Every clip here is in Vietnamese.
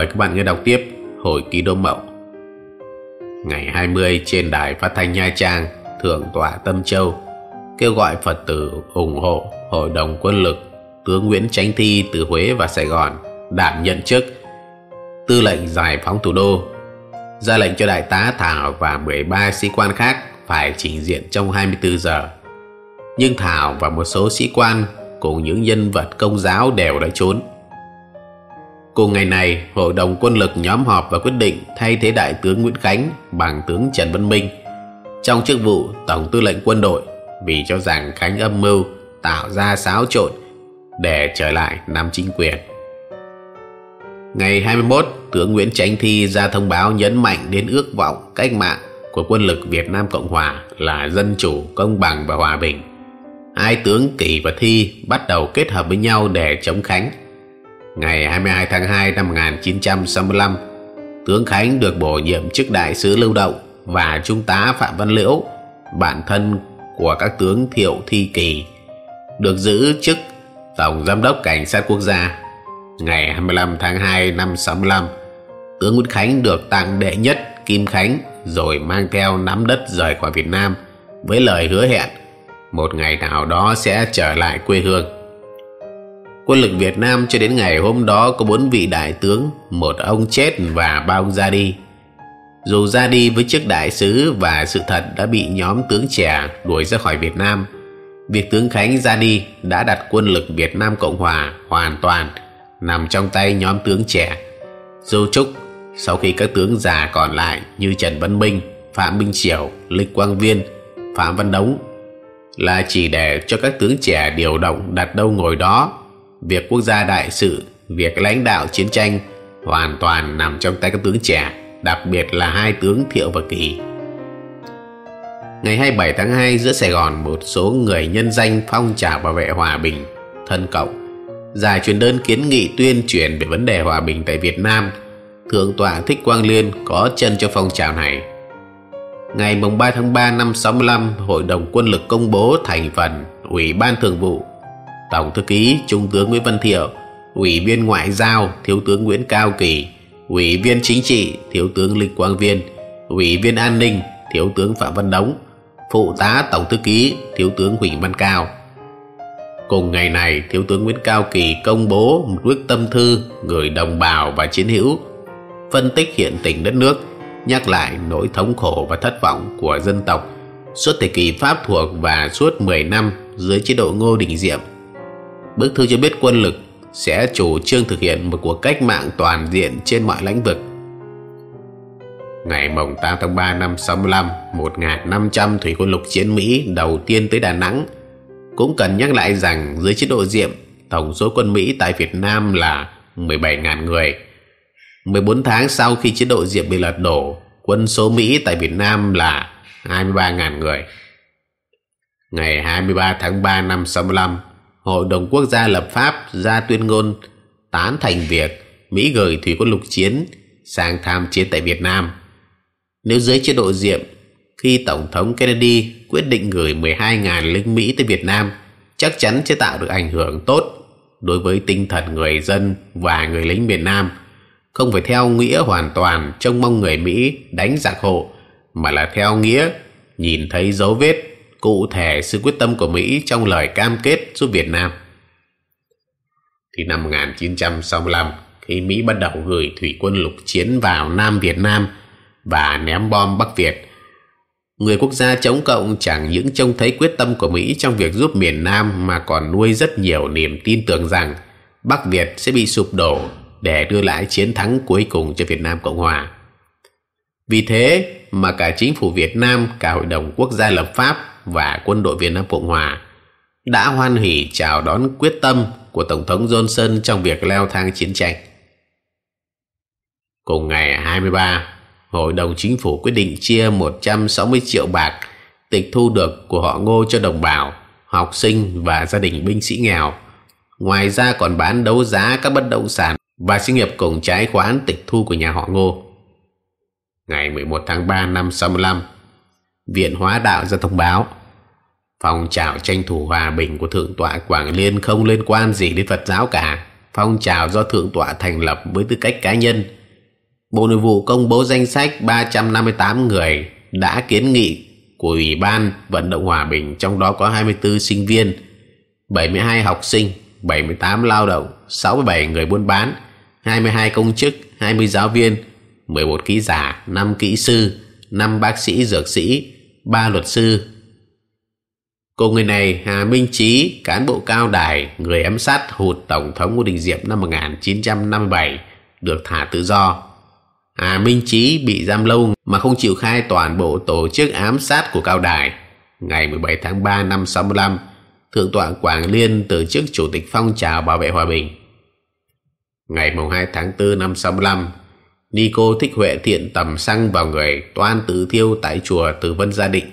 Mời các bạn nghe đọc tiếp Hồi ký đô mậu Ngày 20 trên đài phát thanh Nha Trang, Thượng tọa Tâm Châu, Kêu gọi Phật tử ủng hộ Hội đồng quân lực, Tướng Nguyễn Chánh Thi từ Huế và Sài Gòn Đảm nhận chức, Tư lệnh giải phóng thủ đô, ra lệnh cho đại tá Thảo và 13 sĩ quan khác phải trình diện trong 24 giờ. Nhưng Thảo và một số sĩ quan cùng những nhân vật công giáo đều đã trốn. Cùng ngày này, Hội đồng quân lực nhóm họp và quyết định thay thế Đại tướng Nguyễn Khánh bằng tướng Trần Văn Minh trong chức vụ Tổng tư lệnh quân đội vì cho rằng Khánh âm mưu tạo ra xáo trộn để trở lại nắm chính quyền. Ngày 21, tướng Nguyễn Chánh Thi ra thông báo nhấn mạnh đến ước vọng cách mạng của quân lực Việt Nam Cộng Hòa là dân chủ, công bằng và hòa bình. Hai tướng Kỳ và Thi bắt đầu kết hợp với nhau để chống Khánh. Ngày 22 tháng 2 năm 1965, tướng Khánh được bổ nhiệm chức đại sứ lưu động và trung tá Phạm Văn Liễu, bạn thân của các tướng Thiệu Thi Kỳ, được giữ chức Tổng Giám đốc Cảnh sát Quốc gia ngày 25 tháng 2 năm 65, tướng Nguyễn Khánh được tặng đệ nhất Kim Khánh rồi mang theo nắm đất rời khỏi Việt Nam với lời hứa hẹn một ngày nào đó sẽ trở lại quê hương. Quân lực Việt Nam cho đến ngày hôm đó có bốn vị đại tướng, một ông chết và ba ông ra đi. Dù ra đi với chức đại sứ và sự thật đã bị nhóm tướng trẻ đuổi ra khỏi Việt Nam, việc tướng Khánh ra đi đã đặt quân lực Việt Nam Cộng Hòa hoàn toàn nằm trong tay nhóm tướng trẻ. dù Trúc, sau khi các tướng già còn lại như Trần Văn Minh, Phạm Minh Triều, Lịch Quang Viên, Phạm Văn Đống là chỉ để cho các tướng trẻ điều động đặt đâu ngồi đó. Việc quốc gia đại sự, việc lãnh đạo chiến tranh hoàn toàn nằm trong tay các tướng trẻ, đặc biệt là hai tướng Thiệu và Kỳ. Ngày 27 tháng 2 giữa Sài Gòn, một số người nhân danh phong trào bảo vệ hòa bình, thân cộng giải truyền đơn kiến nghị tuyên truyền về vấn đề hòa bình tại Việt Nam. Thượng tọa Thích Quang Liên có chân cho phong trào này. Ngày 3 tháng 3 năm 65, Hội đồng quân lực công bố thành phần Ủy ban Thường vụ, Tổng thư ký Trung tướng Nguyễn Văn Thiệu, Ủy viên Ngoại giao Thiếu tướng Nguyễn Cao Kỳ, Ủy viên Chính trị Thiếu tướng Lịch Quang Viên, Ủy viên An ninh Thiếu tướng Phạm Văn Đống, Phụ tá Tổng thư ký Thiếu tướng Huỳnh Văn Cao. Cùng ngày này, Thiếu tướng Nguyễn Cao Kỳ công bố một quyết tâm thư gửi đồng bào và chiến hữu, phân tích hiện tình đất nước, nhắc lại nỗi thống khổ và thất vọng của dân tộc suốt thời kỳ Pháp thuộc và suốt 10 năm dưới chế độ Ngô Đình Diệm. Bức thư cho biết quân lực sẽ chủ trương thực hiện một cuộc cách mạng toàn diện trên mọi lĩnh vực. Ngày mồng 8 tháng 3 năm 65, 1.500 thủy quân lục chiến Mỹ đầu tiên tới Đà Nẵng – cũng cần nhắc lại rằng dưới chế độ Diệm, tổng số quân Mỹ tại Việt Nam là 17.000 người. 14 tháng sau khi chế độ Diệm bị lật đổ, quân số Mỹ tại Việt Nam là 23.000 người. Ngày 23 tháng 3 năm 65, Hội đồng Quốc gia lập pháp, ra tuyên ngôn, tán thành việc Mỹ gửi thủy quân lục chiến sang tham chiến tại Việt Nam. Nếu dưới chế độ Diệm, khi Tổng thống Kennedy quyết định gửi 12.000 lính Mỹ tới Việt Nam, chắc chắn sẽ tạo được ảnh hưởng tốt đối với tinh thần người dân và người lính miền Nam không phải theo nghĩa hoàn toàn trông mong người Mỹ đánh giặc hộ, mà là theo nghĩa nhìn thấy dấu vết cụ thể sự quyết tâm của Mỹ trong lời cam kết giúp Việt Nam. Thì năm 1965 khi Mỹ bắt đầu gửi thủy quân lục chiến vào Nam Việt Nam và ném bom Bắc Việt Người quốc gia chống cộng chẳng những trông thấy quyết tâm của Mỹ trong việc giúp miền Nam mà còn nuôi rất nhiều niềm tin tưởng rằng Bắc Việt sẽ bị sụp đổ để đưa lại chiến thắng cuối cùng cho Việt Nam Cộng Hòa. Vì thế mà cả chính phủ Việt Nam, cả Hội đồng Quốc gia lập pháp và quân đội Việt Nam Cộng Hòa đã hoan hỉ chào đón quyết tâm của Tổng thống Johnson trong việc leo thang chiến tranh. Cùng ngày 23 Hội đồng chính phủ quyết định chia 160 triệu bạc tịch thu được của họ ngô cho đồng bào, học sinh và gia đình binh sĩ nghèo. Ngoài ra còn bán đấu giá các bất động sản và sinh nghiệp cùng trái khoán tịch thu của nhà họ ngô. Ngày 11 tháng 3 năm 65, Viện Hóa Đạo ra thông báo phong trào tranh thủ hòa bình của Thượng tọa Quảng Liên không liên quan gì đến Phật giáo cả. phong trào do Thượng tọa thành lập với tư cách cá nhân. Bộ Nội vụ công bố danh sách 358 người đã kiến nghị của Ủy ban Vận động Hòa bình, trong đó có 24 sinh viên, 72 học sinh, 78 lao động, 67 người buôn bán, 22 công chức, 20 giáo viên, 11 kỹ giả, 5 kỹ sư, 5 bác sĩ dược sĩ, 3 luật sư cô người này, Hà Minh Trí, cán bộ cao đài, người ám sát hụt Tổng thống Ngô Đình Diệm năm 1957, được thả tự do. Hà Minh Trí bị giam lâu mà không chịu khai toàn bộ tổ chức ám sát của cao đài. Ngày 17 tháng 3 năm 65, Thượng tọa Quảng Liên từ chức Chủ tịch phong trào bảo vệ hòa bình. Ngày 2 tháng 4 năm 65, Nico Thích Huệ thiện tầm xăng vào người toan tự thiêu tại chùa Từ Vân Gia Định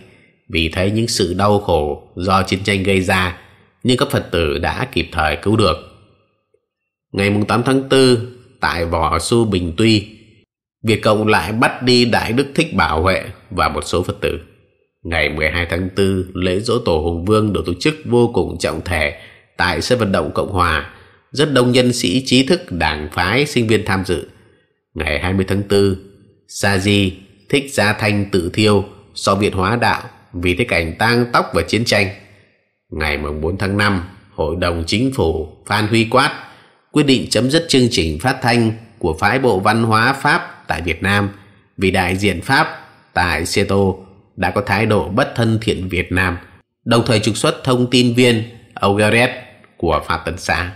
vì thấy những sự đau khổ do chiến tranh gây ra nhưng các Phật tử đã kịp thời cứu được. Ngày 8 tháng 4, tại Võ Su Bình Tuy, Việt Cộng lại bắt đi Đại Đức Thích Bảo Huệ và một số Phật tử. Ngày 12 tháng 4, lễ dỗ tổ Hùng Vương được tổ chức vô cùng trọng thể tại sân vận động Cộng Hòa. Rất đông nhân sĩ trí thức, đảng phái, sinh viên tham dự. Ngày 20 tháng 4, Sa Di thích Gia Thanh tự thiêu so Việt hóa đạo vì thế cảnh tang tóc và chiến tranh. Ngày 4 tháng 5, Hội đồng Chính phủ Phan Huy Quát quyết định chấm dứt chương trình phát thanh của phái bộ văn hóa Pháp tại Việt Nam vì đại diện Pháp tại Seto đã có thái độ bất thân thiện Việt Nam, đồng thời trục xuất thông tin viên Augaret của Pháp Tấn Xã.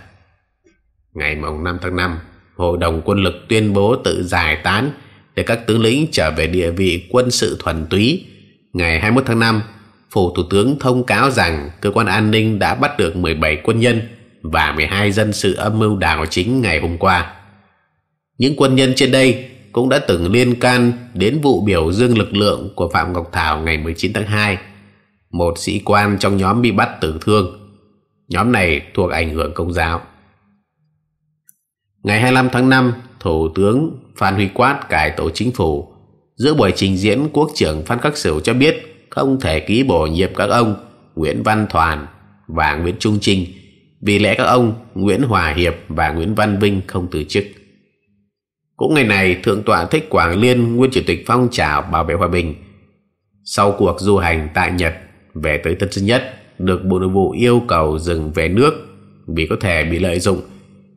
Ngày 5 tháng 5, Hội đồng quân lực tuyên bố tự giải tán để các tướng lĩnh trở về địa vị quân sự thuần túy. Ngày 21 tháng 5, Phủ Thủ tướng thông cáo rằng cơ quan an ninh đã bắt được 17 quân nhân và 12 dân sự âm mưu đảo chính ngày hôm qua. Những quân nhân trên đây cũng đã từng liên can đến vụ biểu dương lực lượng của Phạm Ngọc Thảo ngày 19 tháng 2. Một sĩ quan trong nhóm bị bắt tử thương. Nhóm này thuộc ảnh hưởng công giáo. Ngày 25 tháng 5, Thủ tướng Phan Huy Quát cải tổ chính phủ. Giữa buổi trình diễn, Quốc trưởng Phan Khắc Sửu cho biết không thể ký bổ nhiệm các ông Nguyễn Văn Thoàn và Nguyễn Trung Trinh vì lẽ các ông Nguyễn Hòa Hiệp và Nguyễn Văn Vinh không từ chức. Cũng ngày này, Thượng tọa Thích Quảng Liên, nguyên chủ tịch phong trào bảo vệ hòa bình, sau cuộc du hành tại Nhật về tới Tân Sơn Nhất, được Bộ Nội vụ yêu cầu dừng về nước vì có thể bị lợi dụng,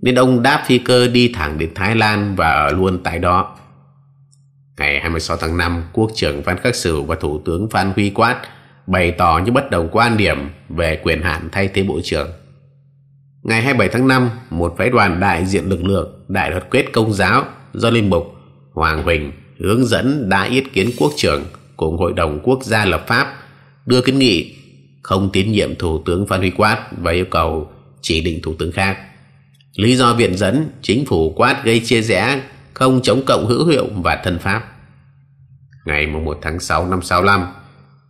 nên ông đáp phi cơ đi thẳng đến Thái Lan và ở luôn tại đó. Ngày 26 tháng 5, Quốc trưởng Phan Khắc Sửu và Thủ tướng Phan Huy Quát bày tỏ những bất đồng quan điểm về quyền hạn thay thế Bộ trưởng. Ngày 27 tháng 5, một phái đoàn đại diện lực lượng Đại đoàn kết công giáo do Linh Mục Hoàng Huỳnh hướng dẫn đã yết kiến quốc trưởng cùng Hội đồng Quốc gia lập pháp đưa kiến nghị không tín nhiệm Thủ tướng Phan Huy Quát và yêu cầu chỉ định Thủ tướng khác. Lý do viện dẫn chính phủ Quát gây chia rẽ không chống cộng hữu hiệu và thân pháp. Ngày 1 tháng 6 năm 65,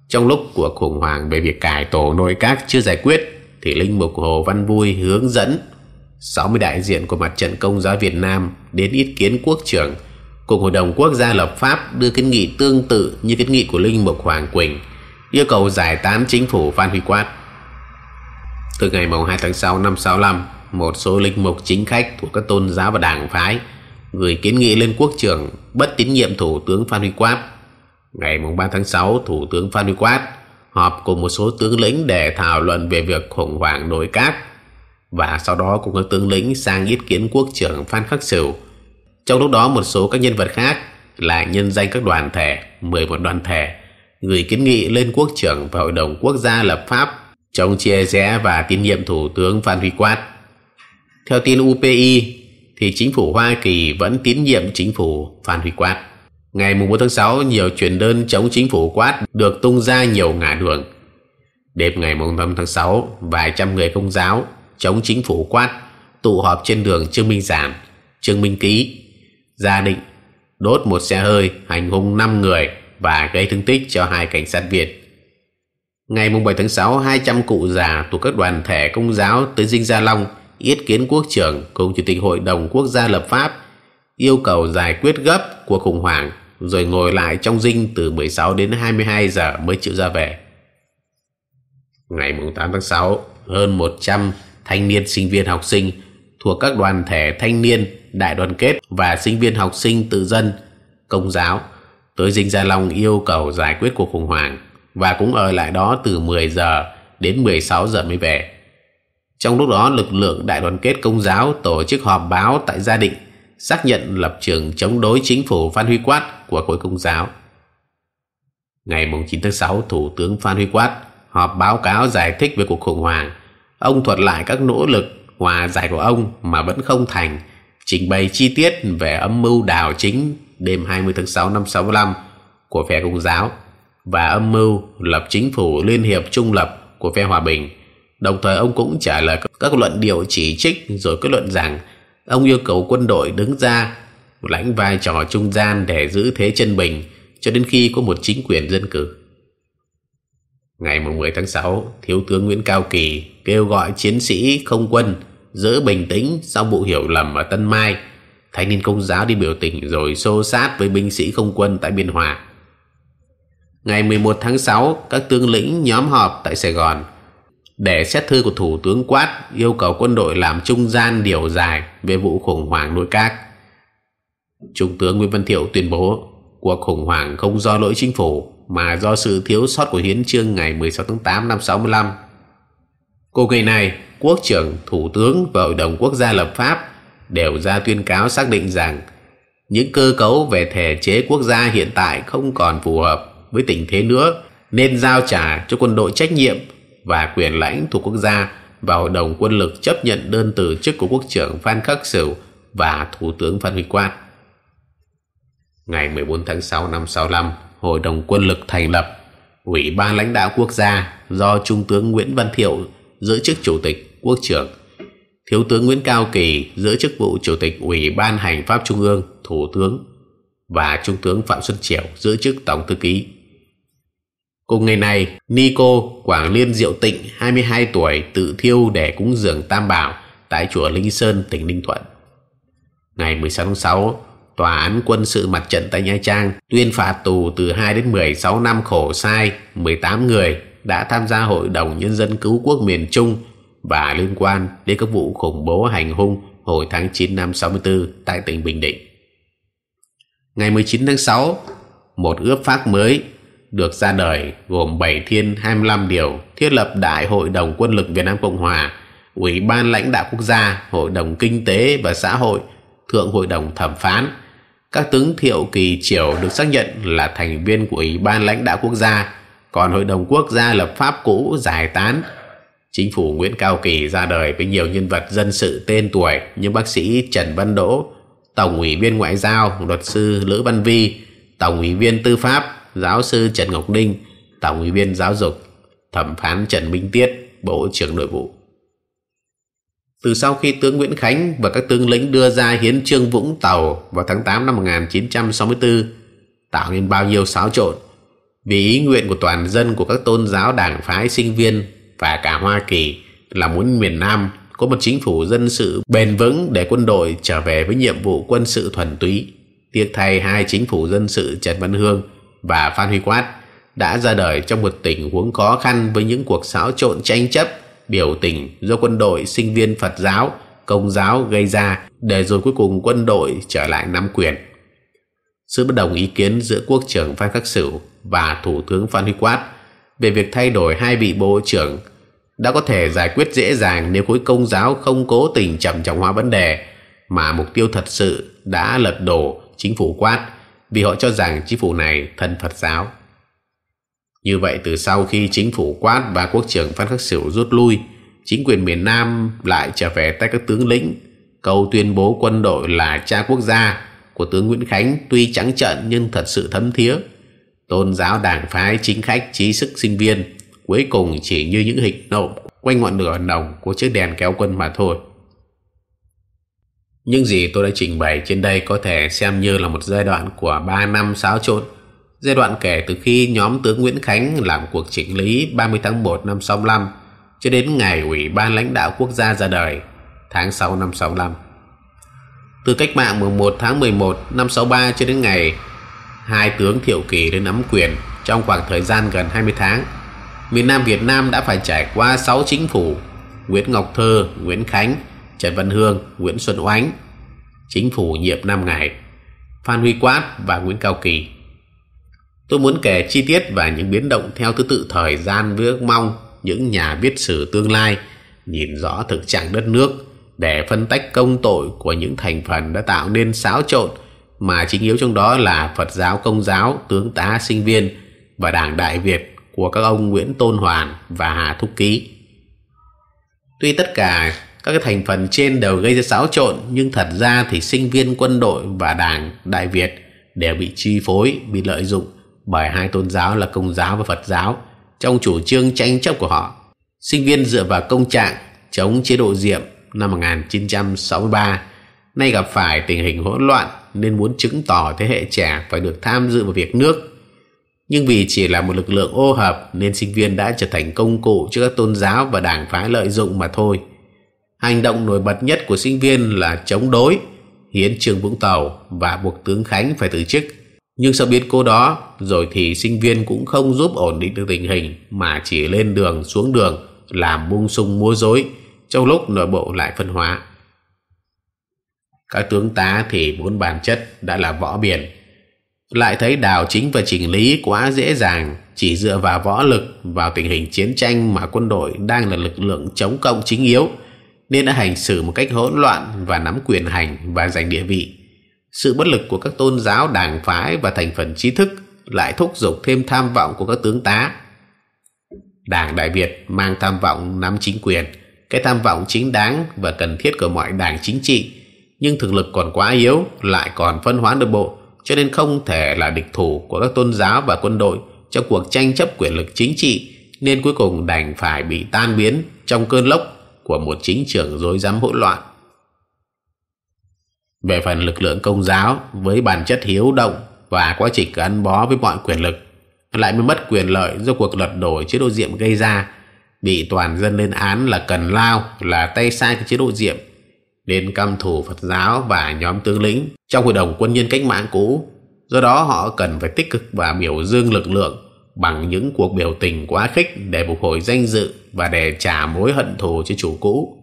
trong lúc cuộc khủng hoảng về việc cải tổ nội các chưa giải quyết, thì Linh Mục Hồ Văn Vui hướng dẫn 60 đại diện của mặt trận công giáo Việt Nam đến ý kiến quốc trưởng cùng Hội đồng Quốc gia lập pháp đưa kiến nghị tương tự như kiến nghị của Linh Mục Hoàng Quỳnh yêu cầu giải tán chính phủ Phan Huy Quát. Từ ngày 2 tháng 6 năm 65, một số linh mục chính khách thuộc các tôn giáo và đảng phái gửi kiến nghị lên quốc trưởng bất tín nhiệm Thủ tướng Phan Huy Quát. Ngày 3 tháng 6, Thủ tướng Phan Huy Quát họp cùng một số tướng lĩnh để thảo luận về việc khủng hoảng nội các và sau đó cùng các tướng lĩnh sang ý kiến quốc trưởng Phan Khắc Sửu. Trong lúc đó một số các nhân vật khác là nhân danh các đoàn thể, 11 đoàn thể, gửi kiến nghị lên quốc trưởng và hội đồng quốc gia lập pháp chống chia rẽ và tín nhiệm thủ tướng Phan Huy Quát. Theo tin UPI, thì chính phủ Hoa Kỳ vẫn tín nhiệm chính phủ Phan Huy Quát. Ngày 4 tháng 6, nhiều truyền đơn chống chính phủ Quát được tung ra nhiều ngã đường. Đêm ngày 5 tháng 6, vài trăm người công giáo chống chính phủ quát tụ họp trên đường Trương Minh Giản, Trương Minh Ký, gia định đốt một xe hơi hành hung 5 người và gây thương tích cho hai cảnh sát Việt. Ngày 7 tháng 6, 200 cụ già thuộc các đoàn thể công giáo tới Dinh Gia Long yết kiến quốc trưởng cùng Chủ tịch Hội đồng Quốc gia lập pháp yêu cầu giải quyết gấp cuộc khủng hoảng rồi ngồi lại trong dinh từ 16 đến 22 giờ mới chịu ra về. Ngày 8 tháng 6, hơn 100 thanh niên sinh viên học sinh thuộc các đoàn thể thanh niên, đại đoàn kết và sinh viên học sinh tự dân, công giáo tới Dinh Gia Long yêu cầu giải quyết cuộc khủng hoảng và cũng ở lại đó từ 10 giờ đến 16 giờ mới về. Trong lúc đó, lực lượng đại đoàn kết công giáo tổ chức họp báo tại gia định xác nhận lập trường chống đối chính phủ Phan Huy Quát của khối công giáo. Ngày 9 tháng 6, Thủ tướng Phan Huy Quát họp báo cáo giải thích về cuộc khủng hoảng. Ông thuật lại các nỗ lực hòa giải của ông mà vẫn không thành, trình bày chi tiết về âm mưu đảo chính đêm 20 tháng 6 năm 65 của phe công giáo và âm mưu lập chính phủ liên hiệp trung lập của phe hòa bình. Đồng thời ông cũng trả lời các luận điệu chỉ trích rồi kết luận rằng ông yêu cầu quân đội đứng ra lãnh vai trò trung gian để giữ thế chân bình cho đến khi có một chính quyền dân cử. Ngày 10 tháng 6, Thiếu tướng Nguyễn Cao Kỳ kêu gọi chiến sĩ không quân giữ bình tĩnh sau vụ hiểu lầm ở Tân Mai. Thanh niên công giáo đi biểu tình rồi xô sát với binh sĩ không quân tại Biên Hòa. Ngày 11 tháng 6, các tướng lĩnh nhóm họp tại Sài Gòn để xét thư của Thủ tướng Quát yêu cầu quân đội làm trung gian điều dài về vụ khủng hoảng nội các. Trung tướng Nguyễn Văn Thiệu tuyên bố cuộc khủng hoảng không do lỗi chính phủ mà do sự thiếu sót của hiến trương ngày 16 tháng 8 năm 65. Cô ngày này, Quốc trưởng, Thủ tướng và Hội đồng Quốc gia lập pháp đều ra tuyên cáo xác định rằng những cơ cấu về thể chế quốc gia hiện tại không còn phù hợp với tình thế nữa nên giao trả cho quân đội trách nhiệm và quyền lãnh thuộc quốc gia và Hội đồng quân lực chấp nhận đơn từ chức của Quốc trưởng Phan Khắc Sửu và Thủ tướng Phan Huy Quan. Ngày 14 tháng 6 năm 65, Hội đồng quân lực thành lập Ủy ban lãnh đạo quốc gia do Trung tướng Nguyễn Văn Thiệu giữ chức Chủ tịch Quốc trưởng, Thiếu tướng Nguyễn Cao Kỳ giữ chức vụ Chủ tịch Ủy ban Hành pháp Trung ương, Thủ tướng và Trung tướng Phạm Xuân Triều giữ chức Tổng thư ký. Cùng ngày này, Nico Quảng Liên Diệu Tịnh 22 tuổi tự thiêu để cúng dường Tam Bảo tại chùa Linh Sơn, tỉnh Ninh Thuận. Ngày 16 tháng 6, Tòa án quân sự mặt trận tại Nha Trang tuyên phạt tù từ 2 đến 16 năm khổ sai 18 người đã tham gia Hội đồng Nhân dân Cứu Quốc miền Trung và liên quan đến các vụ khủng bố hành hung hồi tháng 9 năm 64 tại tỉnh Bình Định. Ngày 19 tháng 6, một ước pháp mới được ra đời gồm 7 thiên 25 điều thiết lập Đại hội đồng quân lực Việt Nam Cộng Hòa, Ủy ban lãnh đạo quốc gia, Hội đồng Kinh tế và Xã hội, Thượng Hội đồng Thẩm phán, các tướng Thiệu Kỳ Triều được xác nhận là thành viên của Ủy ban lãnh đạo quốc gia, còn Hội đồng Quốc gia lập pháp cũ giải tán. Chính phủ Nguyễn Cao Kỳ ra đời với nhiều nhân vật dân sự tên tuổi như bác sĩ Trần Văn Đỗ, Tổng ủy viên Ngoại giao, luật sư Lữ Văn Vi, Tổng ủy viên Tư pháp, giáo sư Trần Ngọc Ninh, Tổng ủy viên Giáo dục, thẩm phán Trần Minh Tiết, Bộ trưởng Nội vụ. Từ sau khi tướng Nguyễn Khánh và các tướng lĩnh đưa ra hiến trương Vũng Tàu vào tháng 8 năm 1964 tạo nên bao nhiêu xáo trộn vì ý nguyện của toàn dân của các tôn giáo đảng phái sinh viên và cả Hoa Kỳ là muốn miền Nam có một chính phủ dân sự bền vững để quân đội trở về với nhiệm vụ quân sự thuần túy. Tiếc thay hai chính phủ dân sự Trần Văn Hương và Phan Huy Quát đã ra đời trong một tình huống khó khăn với những cuộc xáo trộn tranh chấp biểu tình do quân đội sinh viên Phật giáo, công giáo gây ra để rồi cuối cùng quân đội trở lại nắm quyền. Sự bất đồng ý kiến giữa Quốc trưởng Phan Khắc Sửu và Thủ tướng Phan Huy Quát về việc thay đổi hai vị bộ trưởng đã có thể giải quyết dễ dàng nếu khối công giáo không cố tình chậm trọng hóa vấn đề mà mục tiêu thật sự đã lật đổ chính phủ Quát vì họ cho rằng chính phủ này thân Phật giáo. Như vậy từ sau khi chính phủ Quát và quốc trưởng Phan Khắc Sửu rút lui, chính quyền miền Nam lại trở về tay các tướng lĩnh. Câu tuyên bố quân đội là cha quốc gia của tướng Nguyễn Khánh tuy trắng trợn nhưng thật sự thấm thía. Tôn giáo đảng phái chính khách trí sức sinh viên cuối cùng chỉ như những hình nộm quanh ngọn lửa nồng của chiếc đèn kéo quân mà thôi. Những gì tôi đã trình bày trên đây có thể xem như là một giai đoạn của 3 năm xáo trộn Giai đoạn kể từ khi nhóm tướng Nguyễn Khánh làm cuộc chỉnh lý 30 tháng 1 năm 65 cho đến ngày Ủy ban lãnh đạo quốc gia ra đời tháng 6 năm 65. Từ cách mạng 11 tháng 11 năm 63 cho đến ngày hai tướng Thiệu Kỳ đến nắm quyền trong khoảng thời gian gần 20 tháng, miền Nam Việt Nam đã phải trải qua 6 chính phủ Nguyễn Ngọc Thơ, Nguyễn Khánh, Trần Văn Hương, Nguyễn Xuân Oánh, chính phủ nhiệm 5 ngày, Phan Huy Quát và Nguyễn Cao Kỳ. Tôi muốn kể chi tiết và những biến động theo thứ tự thời gian với ước mong những nhà viết sử tương lai nhìn rõ thực trạng đất nước để phân tách công tội của những thành phần đã tạo nên xáo trộn mà chính yếu trong đó là Phật giáo Công giáo, tướng tá sinh viên và Đảng Đại Việt của các ông Nguyễn Tôn Hoàn và Hà Thúc Ký. Tuy tất cả các cái thành phần trên đều gây ra xáo trộn nhưng thật ra thì sinh viên quân đội và Đảng Đại Việt đều bị chi phối, bị lợi dụng bởi hai tôn giáo là Công giáo và Phật giáo trong chủ trương tranh chấp của họ. Sinh viên dựa vào công trạng chống chế độ Diệm năm 1963 nay gặp phải tình hình hỗn loạn nên muốn chứng tỏ thế hệ trẻ phải được tham dự vào việc nước. Nhưng vì chỉ là một lực lượng ô hợp nên sinh viên đã trở thành công cụ cho các tôn giáo và đảng phái lợi dụng mà thôi. Hành động nổi bật nhất của sinh viên là chống đối, hiến trường Vũng Tàu và buộc tướng Khánh phải từ chức. Nhưng sau biến cố đó, rồi thì sinh viên cũng không giúp ổn định được tình hình mà chỉ lên đường xuống đường làm bung sung múa dối trong lúc nội bộ lại phân hóa. Các tướng tá thì muốn bản chất đã là võ biển. Lại thấy đào chính và chỉnh lý quá dễ dàng chỉ dựa vào võ lực vào tình hình chiến tranh mà quân đội đang là lực lượng chống cộng chính yếu nên đã hành xử một cách hỗn loạn và nắm quyền hành và giành địa vị. Sự bất lực của các tôn giáo đảng phái và thành phần trí thức lại thúc giục thêm tham vọng của các tướng tá. Đảng Đại Việt mang tham vọng nắm chính quyền, cái tham vọng chính đáng và cần thiết của mọi đảng chính trị nhưng thực lực còn quá yếu lại còn phân hóa nội bộ cho nên không thể là địch thủ của các tôn giáo và quân đội trong cuộc tranh chấp quyền lực chính trị nên cuối cùng đành phải bị tan biến trong cơn lốc của một chính trưởng dối rắm hỗn loạn. Về phần lực lượng công giáo với bản chất hiếu động và quá trình gắn bó với mọi quyền lực, lại mới mất quyền lợi do cuộc lật đổ chế độ diệm gây ra, bị toàn dân lên án là cần lao, là tay sai của chế độ diệm, nên căm thù Phật giáo và nhóm tướng lĩnh trong hội đồng quân nhân cách mạng cũ. Do đó họ cần phải tích cực và biểu dương lực lượng bằng những cuộc biểu tình quá khích để phục hồi danh dự và để trả mối hận thù cho chủ cũ.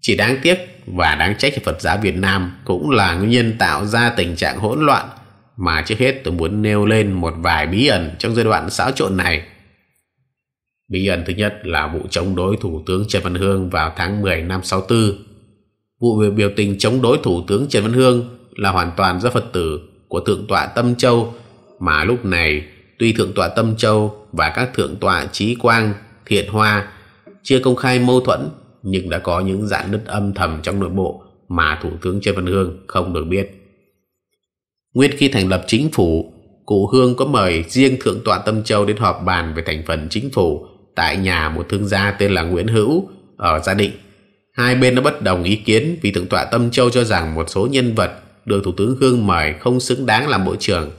Chỉ đáng tiếc và đáng trách Phật giáo Việt Nam cũng là nguyên nhân tạo ra tình trạng hỗn loạn mà trước hết tôi muốn nêu lên một vài bí ẩn trong giai đoạn xáo trộn này. Bí ẩn thứ nhất là vụ chống đối Thủ tướng Trần Văn Hương vào tháng 10 năm 64 Vụ biểu tình chống đối Thủ tướng Trần Văn Hương là hoàn toàn do Phật tử của Thượng tọa Tâm Châu mà lúc này tuy Thượng tọa Tâm Châu và các Thượng tọa Trí Quang, Thiện Hoa chưa công khai mâu thuẫn nhưng đã có những dạn nứt âm thầm trong nội bộ mà Thủ tướng Trần Văn Hương không được biết. Nguyên khi thành lập chính phủ, cụ Hương có mời riêng Thượng tọa Tâm Châu đến họp bàn về thành phần chính phủ tại nhà một thương gia tên là Nguyễn Hữu ở Gia Định Hai bên đã bất đồng ý kiến vì Thượng tọa Tâm Châu cho rằng một số nhân vật được Thủ tướng Hương mời không xứng đáng làm bộ trưởng.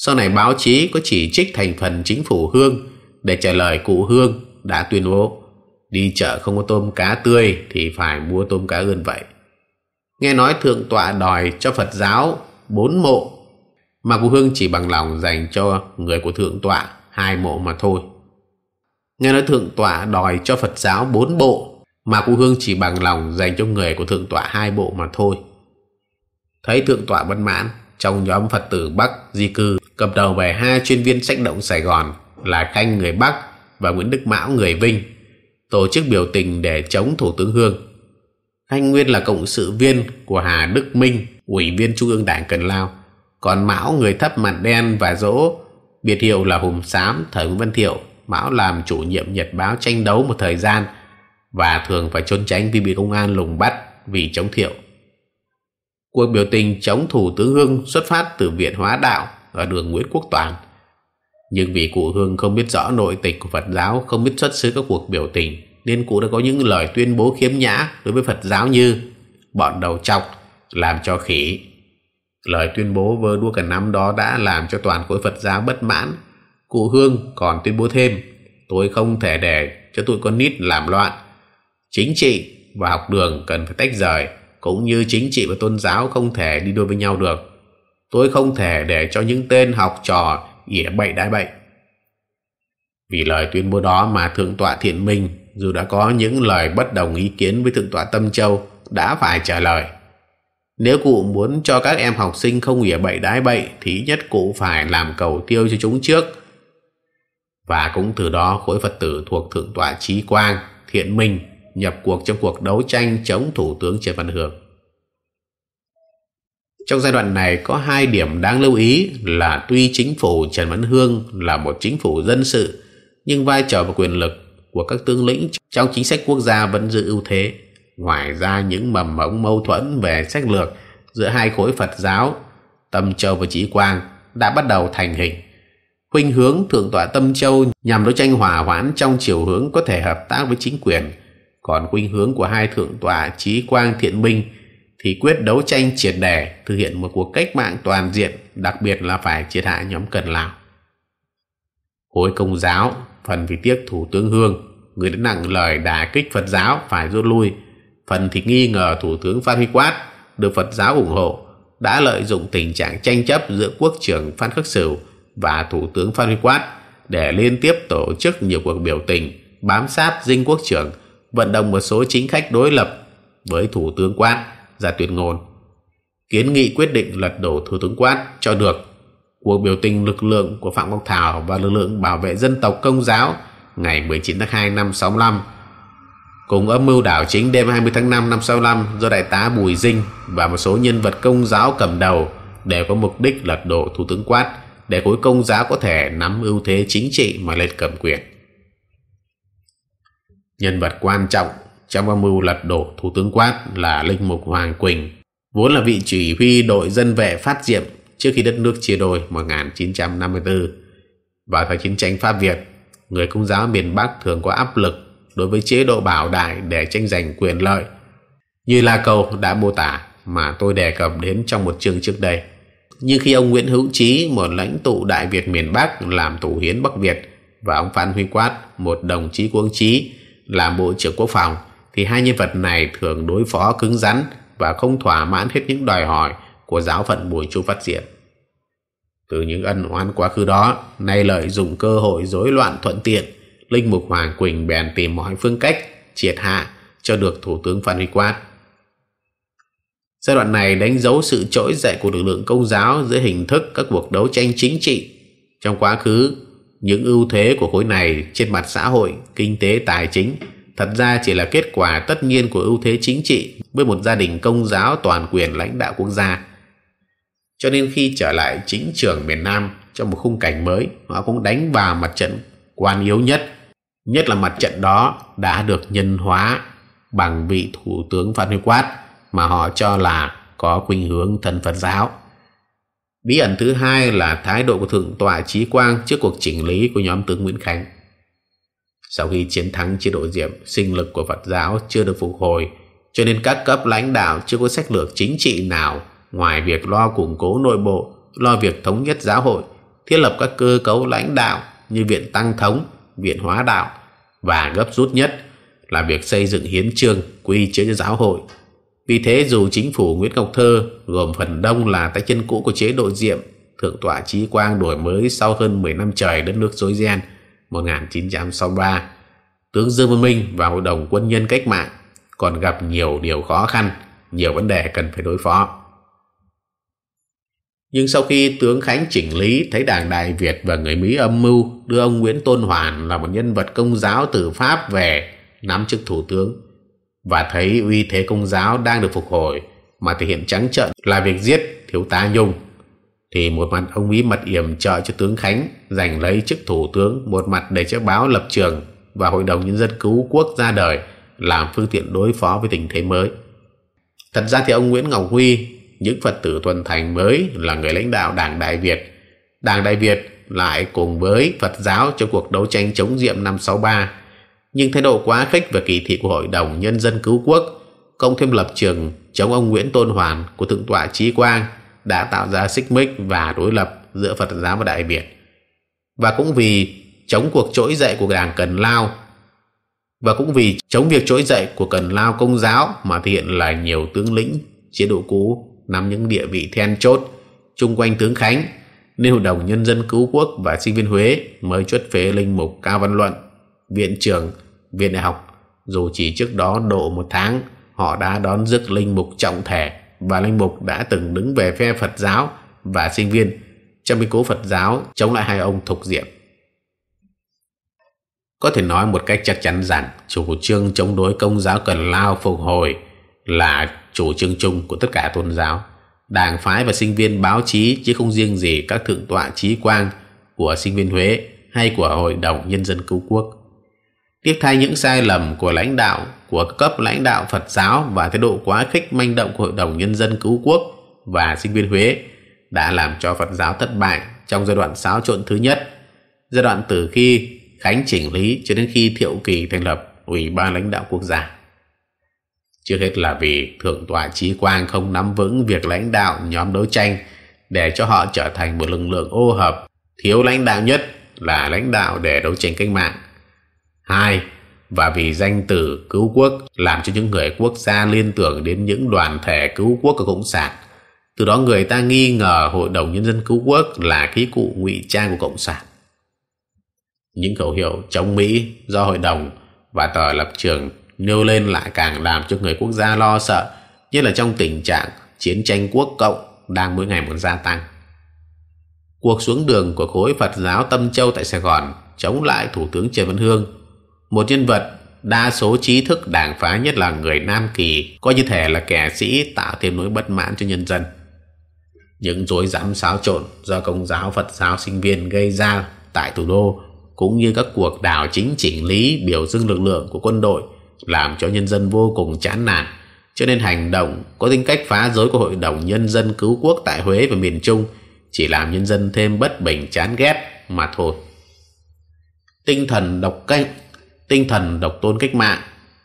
Sau này báo chí có chỉ trích thành phần chính phủ Hương để trả lời cụ Hương đã tuyên bố đi chợ không có tôm cá tươi thì phải mua tôm cá ươn vậy. Nghe nói Thượng tọa đòi cho Phật giáo bốn mộ mà cụ Hương chỉ bằng lòng dành cho người của Thượng tọa hai mộ mà thôi. Nghe nói Thượng tọa đòi cho Phật giáo bốn bộ mà cụ Hương chỉ bằng lòng dành cho người của Thượng tọa hai bộ mà thôi. Thấy Thượng tọa bất mãn, trong nhóm Phật tử Bắc di cư cầm đầu về hai chuyên viên sách động Sài Gòn là Khanh người Bắc và Nguyễn Đức Mão người Vinh tổ chức biểu tình để chống Thủ tướng Hương. Khanh Nguyên là cộng sự viên của Hà Đức Minh, ủy viên Trung ương Đảng Cần Lao, còn Mão người thấp mặt đen và dỗ biệt hiệu là Hùng Sám thời Nguyễn Văn Thiệu. Mão làm chủ nhiệm nhật báo tranh đấu một thời gian và thường phải trốn tránh vì bị công an lùng bắt vì chống thiệu. Cuộc biểu tình chống Thủ tướng Hương xuất phát từ Viện Hóa Đạo ở đường Nguyễn Quốc Toàn. Nhưng vì cụ Hương không biết rõ nội tịch của Phật giáo, không biết xuất xứ các cuộc biểu tình, nên cụ đã có những lời tuyên bố khiếm nhã đối với Phật giáo như bọn đầu chọc, làm cho khỉ. Lời tuyên bố vơ đua cả năm đó đã làm cho toàn khối Phật giáo bất mãn. Cụ Hương còn tuyên bố thêm, tôi không thể để cho tụi con nít làm loạn, chính trị và học đường cần phải tách rời cũng như chính trị và tôn giáo không thể đi đôi với nhau được tôi không thể để cho những tên học trò ỉa bậy đái bậy vì lời tuyên bố đó mà thượng tọa thiện minh dù đã có những lời bất đồng ý kiến với thượng tọa Tâm Châu đã phải trả lời. Nếu cụ muốn cho các em học sinh không ỉa bậy đái bậy thì nhất cụ phải làm cầu tiêu cho chúng trước. Và cũng từ đó khối Phật tử thuộc Thượng tọa Trí Quang, Thiện Minh nhập cuộc trong cuộc đấu tranh chống Thủ tướng Trần Văn Hương. Trong giai đoạn này có hai điểm đáng lưu ý là tuy chính phủ Trần Văn Hương là một chính phủ dân sự nhưng vai trò và quyền lực của các tướng lĩnh trong chính sách quốc gia vẫn giữ ưu thế. Ngoài ra những mầm mống mâu thuẫn về sách lược giữa hai khối Phật giáo, Tâm Châu và Trí Quang đã bắt đầu thành hình. Khuynh hướng Thượng tọa Tâm Châu nhằm đấu tranh hòa hoãn trong chiều hướng có thể hợp tác với chính quyền, còn khuynh hướng của hai Thượng tọa Trí Quang Thiện Minh thì quyết đấu tranh triệt đề thực hiện một cuộc cách mạng toàn diện, đặc biệt là phải triệt hạ nhóm Cần Lào. Khối công giáo, phần vì tiếc Thủ tướng Hương, người đã nặng lời đả kích Phật giáo phải rút lui, phần thì nghi ngờ Thủ tướng Phan Huy Quát được Phật giáo ủng hộ đã lợi dụng tình trạng tranh chấp giữa quốc trưởng Phan Khắc Sửu và Thủ tướng Phan Huy Quát để liên tiếp tổ chức nhiều cuộc biểu tình bám sát dinh quốc trưởng vận động một số chính khách đối lập với Thủ tướng Quát ra tuyên ngôn kiến nghị quyết định lật đổ Thủ tướng Quát cho được cuộc biểu tình lực lượng của Phạm Ngọc Thảo và lực lượng bảo vệ dân tộc công giáo ngày 19 tháng 2 năm 65 cùng âm mưu đảo chính đêm 20 tháng 5 năm 65 do đại tá Bùi Dinh và một số nhân vật công giáo cầm đầu đều có mục đích lật đổ Thủ tướng Quát để khối công giáo có thể nắm ưu thế chính trị mà lên cầm quyền. Nhân vật quan trọng trong âm mưu lật đổ Thủ tướng Quát là Linh Mục Hoàng Quỳnh, vốn là vị chỉ huy đội dân vệ phát diệm trước khi đất nước chia đôi 1954. Vào thời chiến tranh Pháp Việt, người công giáo miền Bắc thường có áp lực đối với chế độ bảo đại để tranh giành quyền lợi. Như La Cầu đã mô tả mà tôi đề cập đến trong một chương trước đây. Nhưng khi ông Nguyễn Hữu Trí, một lãnh tụ Đại Việt miền Bắc làm thủ hiến Bắc Việt và ông Phan Huy Quát, một đồng chí quân trí làm Bộ trưởng Quốc phòng, thì hai nhân vật này thường đối phó cứng rắn và không thỏa mãn hết những đòi hỏi của giáo phận Bùi Chu phát triển. Từ những ân oán quá khứ đó, nay lợi dụng cơ hội rối loạn thuận tiện, Linh Mục Hoàng Quỳnh bèn tìm mọi phương cách triệt hạ cho được Thủ tướng Phan Huy Quát. Giai đoạn này đánh dấu sự trỗi dậy của lực lượng công giáo dưới hình thức các cuộc đấu tranh chính trị. Trong quá khứ, những ưu thế của khối này trên mặt xã hội, kinh tế, tài chính thật ra chỉ là kết quả tất nhiên của ưu thế chính trị với một gia đình công giáo toàn quyền lãnh đạo quốc gia. Cho nên khi trở lại chính trường miền Nam trong một khung cảnh mới, họ cũng đánh vào mặt trận quan yếu nhất. Nhất là mặt trận đó đã được nhân hóa bằng vị Thủ tướng Phan Huy Quát mà họ cho là có khuynh hướng thần Phật giáo. Bí ẩn thứ hai là thái độ của Thượng tọa Trí Quang trước cuộc chỉnh lý của nhóm tướng Nguyễn Khánh. Sau khi chiến thắng chế độ Diệm, sinh lực của Phật giáo chưa được phục hồi, cho nên các cấp lãnh đạo chưa có sách lược chính trị nào ngoài việc lo củng cố nội bộ, lo việc thống nhất giáo hội, thiết lập các cơ cấu lãnh đạo như Viện Tăng Thống, Viện Hóa Đạo và gấp rút nhất là việc xây dựng hiến trương quy chế cho giáo hội. Vì thế dù chính phủ Nguyễn Ngọc Thơ gồm phần đông là tay chân cũ của chế độ Diệm, Thượng tọa Trí Quang đổi mới sau hơn 10 năm trời đất nước dối ren 1963, tướng Dương Văn Minh và Hội đồng Quân nhân Cách mạng còn gặp nhiều điều khó khăn, nhiều vấn đề cần phải đối phó. Nhưng sau khi tướng Khánh chỉnh lý thấy đảng Đại Việt và người Mỹ âm mưu đưa ông Nguyễn Tôn Hoàn là một nhân vật công giáo từ Pháp về nắm chức thủ tướng và thấy uy thế công giáo đang được phục hồi, mà thể hiện trắng trợn là việc giết thiếu tá Nhung thì một mặt ông bí mật yểm trợ cho tướng Khánh, giành lấy chức thủ tướng, một mặt để cho báo lập trường và Hội đồng Nhân dân Cứu Quốc ra đời, làm phương tiện đối phó với tình thế mới. Thật ra thì ông Nguyễn Ngọc Huy, những Phật tử tuần thành mới là người lãnh đạo Đảng Đại Việt. Đảng Đại Việt lại cùng với Phật giáo trong cuộc đấu tranh chống Diệm năm 63. Nhưng thái độ quá khích và kỳ thị của Hội đồng Nhân dân Cứu Quốc, cộng thêm lập trường chống ông Nguyễn Tôn Hoàn của Thượng tọa Trí Quang đã tạo ra xích mích và đối lập giữa Phật giáo và Đại Việt. Và cũng vì chống cuộc trỗi dậy của Đảng Cần Lao và cũng vì chống việc trỗi dậy của Cần Lao công giáo mà thể hiện là nhiều tướng lĩnh chế độ cũ nắm những địa vị then chốt chung quanh tướng Khánh nên Hội đồng Nhân dân Cứu Quốc và sinh viên Huế mới chốt phế linh mục Cao Văn Luận, Viện trưởng Viện Đại học dù chỉ trước đó độ một tháng họ đã đón rước linh mục trọng thể và linh mục đã từng đứng về phe Phật giáo và sinh viên trong biến cố Phật giáo chống lại hai ông thục diệm. Có thể nói một cách chắc chắn rằng chủ trương chống đối công giáo cần lao phục hồi là chủ trương chung của tất cả tôn giáo, đảng phái và sinh viên báo chí chứ không riêng gì các thượng tọa trí quang của sinh viên Huế hay của Hội đồng Nhân dân Cứu Quốc. Tiếp thay những sai lầm của lãnh đạo, của cấp lãnh đạo Phật giáo và thái độ quá khích manh động của Hội đồng Nhân dân Cứu Quốc và sinh viên Huế đã làm cho Phật giáo thất bại trong giai đoạn xáo trộn thứ nhất, giai đoạn từ khi Khánh chỉnh lý cho đến khi Thiệu Kỳ thành lập Ủy ban lãnh đạo quốc gia. Trước hết là vì Thượng tọa Trí Quang không nắm vững việc lãnh đạo nhóm đấu tranh để cho họ trở thành một lực lượng ô hợp, thiếu lãnh đạo nhất là lãnh đạo để đấu tranh cách mạng. Hai, và vì danh từ cứu quốc làm cho những người quốc gia liên tưởng đến những đoàn thể cứu quốc của Cộng sản. Từ đó người ta nghi ngờ Hội đồng Nhân dân Cứu Quốc là khí cụ ngụy trang của Cộng sản. Những khẩu hiệu chống Mỹ do Hội đồng và tờ lập trường nêu lên lại càng làm cho người quốc gia lo sợ, nhất là trong tình trạng chiến tranh quốc cộng đang mỗi ngày một gia tăng. Cuộc xuống đường của khối Phật giáo Tâm Châu tại Sài Gòn chống lại Thủ tướng Trần Văn Hương, một nhân vật đa số trí thức đảng phái nhất là người Nam Kỳ coi như thể là kẻ sĩ tạo thêm nỗi bất mãn cho nhân dân. Những dối dám xáo trộn do công giáo Phật giáo sinh viên gây ra tại thủ đô cũng như các cuộc đảo chính chỉnh lý biểu dưng lực lượng của quân đội làm cho nhân dân vô cùng chán nản cho nên hành động có tính cách phá rối của Hội đồng Nhân dân Cứu Quốc tại Huế và miền Trung chỉ làm nhân dân thêm bất bình chán ghét mà thôi. Tinh thần độc cách, tinh thần độc tôn cách mạng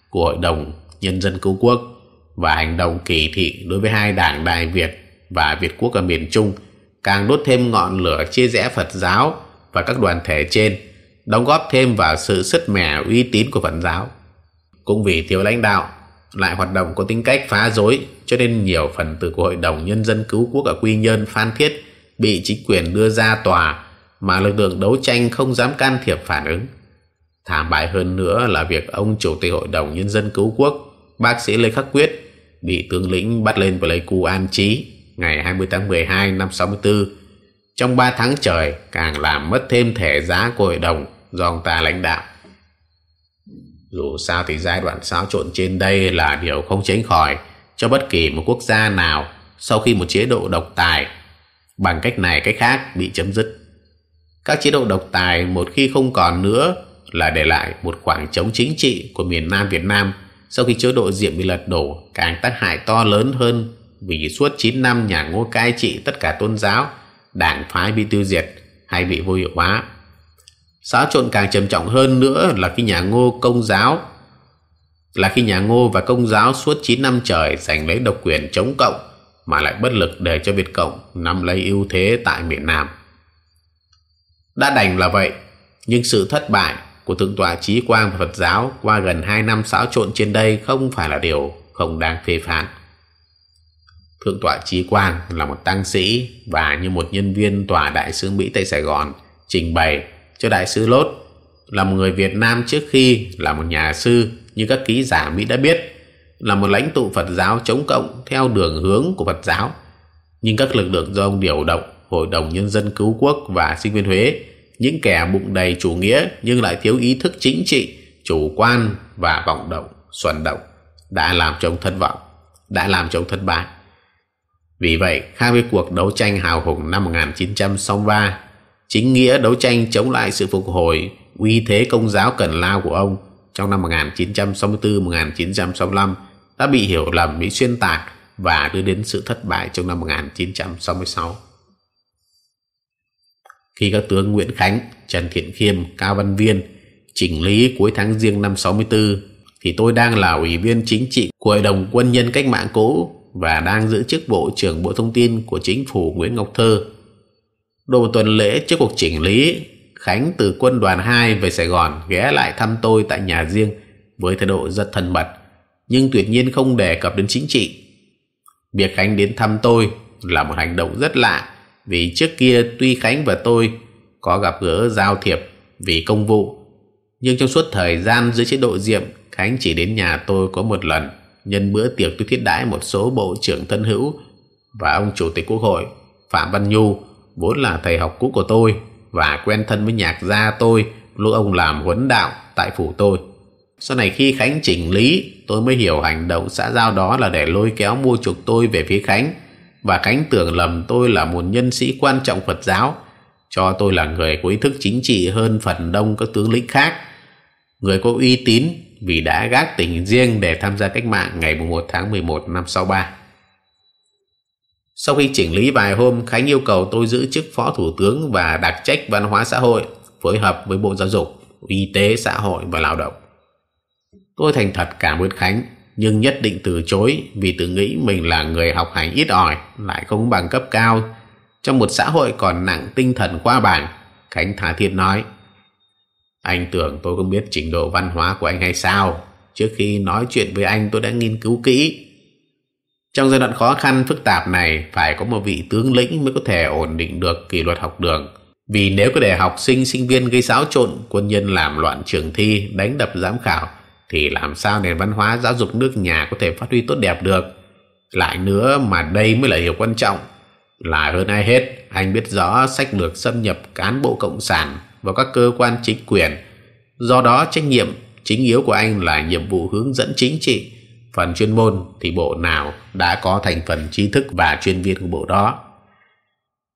của Hội đồng Nhân dân Cứu Quốc và hành động kỳ thị đối với hai đảng Đại Việt và Việt Quốc ở miền Trung càng đốt thêm ngọn lửa chia rẽ Phật giáo và các đoàn thể trên, đóng góp thêm vào sự sứt mẻ uy tín của Phật giáo cũng vì thiếu lãnh đạo lại hoạt động có tính cách phá rối cho nên nhiều phần tử của Hội đồng Nhân dân Cứu Quốc ở Quy Nhơn Phan Thiết bị chính quyền đưa ra tòa mà lực lượng đấu tranh không dám can thiệp phản ứng. Thảm bại hơn nữa là việc ông Chủ tịch Hội đồng Nhân dân Cứu Quốc, bác sĩ Lê Khắc Quyết, bị tướng lĩnh bắt lên Pleiku an trí ngày 20 tháng 12 năm 64. Trong 3 tháng trời càng làm mất thêm thể giá của hội đồng do ông ta lãnh đạo. Dù sao thì giai đoạn xáo trộn trên đây là điều không tránh khỏi cho bất kỳ một quốc gia nào sau khi một chế độ độc tài bằng cách này cách khác bị chấm dứt. Các chế độ độc tài một khi không còn nữa là để lại một khoảng trống chính trị của miền Nam Việt Nam sau khi chế độ Diệm bị lật đổ càng tác hại to lớn hơn vì suốt 9 năm nhà ngô cai trị tất cả tôn giáo, đảng phái bị tiêu diệt hay bị vô hiệu hóa xáo trộn càng trầm trọng hơn nữa là khi nhà ngô công giáo là khi nhà ngô và công giáo suốt 9 năm trời giành lấy độc quyền chống cộng mà lại bất lực để cho Việt Cộng nắm lấy ưu thế tại miền Nam. Đã đành là vậy, nhưng sự thất bại của Thượng tọa Trí Quang và Phật giáo qua gần 2 năm xáo trộn trên đây không phải là điều không đang phê phán. Thượng tọa Trí Quang là một tăng sĩ và như một nhân viên tòa đại sứ Mỹ tại Sài Gòn trình bày cho đại sứ Lốt là một người Việt Nam trước khi là một nhà sư như các ký giả Mỹ đã biết, là một lãnh tụ Phật giáo chống cộng theo đường hướng của Phật giáo nhưng các lực lượng do ông điều động, Hội đồng Nhân dân Cứu Quốc và sinh viên Huế những kẻ bụng đầy chủ nghĩa nhưng lại thiếu ý thức chính trị, chủ quan và vọng động xuẩn động đã làm cho ông thất vọng, đã làm cho ông thất bại vì vậy, khác với cuộc đấu tranh hào hùng năm 1963 chính nghĩa đấu tranh chống lại sự phục hồi, uy thế công giáo cần lao của ông trong năm 1964-1965 đã bị hiểu lầm, bị xuyên tạc và đưa đến sự thất bại trong năm 1966. Khi các tướng Nguyễn Khánh, Trần Thiện Khiêm, Cao Văn Viên chỉnh lý cuối tháng riêng năm 64 thì tôi đang là ủy viên chính trị của Hội đồng Quân nhân Cách mạng cũ và đang giữ chức Bộ trưởng Bộ Thông tin của chính phủ Nguyễn Ngọc Thơ Đồ tuần lễ trước cuộc chỉnh lý, Khánh từ quân đoàn 2 về Sài Gòn ghé lại thăm tôi tại nhà riêng với thái độ rất thân mật, nhưng tuyệt nhiên không đề cập đến chính trị. Việc Khánh đến thăm tôi là một hành động rất lạ vì trước kia tuy Khánh và tôi có gặp gỡ giao thiệp vì công vụ, nhưng trong suốt thời gian dưới chế độ diệm Khánh chỉ đến nhà tôi có một lần nhân bữa tiệc tôi thiết đãi một số bộ trưởng thân hữu và ông chủ tịch quốc hội Phạm Văn Nhu vốn là thầy học cũ của tôi và quen thân với nhạc gia tôi lúc ông làm huấn đạo tại phủ tôi. Sau này khi Khánh chỉnh lý, tôi mới hiểu hành động xã giao đó là để lôi kéo mua chuộc tôi về phía Khánh và Khánh tưởng lầm tôi là một nhân sĩ quan trọng Phật giáo cho tôi là người có ý thức chính trị hơn phần đông các tướng lĩnh khác người có uy tín vì đã gác tỉnh riêng để tham gia cách mạng ngày 1 tháng 11 năm 63. Sau khi chỉnh lý vài hôm, Khánh yêu cầu tôi giữ chức Phó Thủ tướng và đặc trách văn hóa xã hội, phối hợp với Bộ Giáo dục, Y tế, Xã hội và Lao động. Tôi thành thật cảm ơn Khánh, nhưng nhất định từ chối vì tự nghĩ mình là người học hành ít ỏi, lại không bằng cấp cao. Trong một xã hội còn nặng tinh thần qua bảng, Khánh thả thiết nói, anh tưởng tôi không biết trình độ văn hóa của anh hay sao? Trước khi nói chuyện với anh tôi đã nghiên cứu kỹ. Trong giai đoạn khó khăn phức tạp này phải có một vị tướng lĩnh mới có thể ổn định được kỷ luật học đường. Vì nếu có để học sinh, sinh viên gây xáo trộn, quân nhân làm loạn trường thi, đánh đập giám khảo, thì làm sao nền văn hóa giáo dục nước nhà có thể phát huy tốt đẹp được. Lại nữa mà đây mới là điều quan trọng. Là hơn ai hết, anh biết rõ sách lược xâm nhập cán bộ cộng sản vào các cơ quan chính quyền. Do đó trách nhiệm chính yếu của anh là nhiệm vụ hướng dẫn chính trị. Phần chuyên môn thì bộ nào đã có thành phần trí thức và chuyên viên của bộ đó.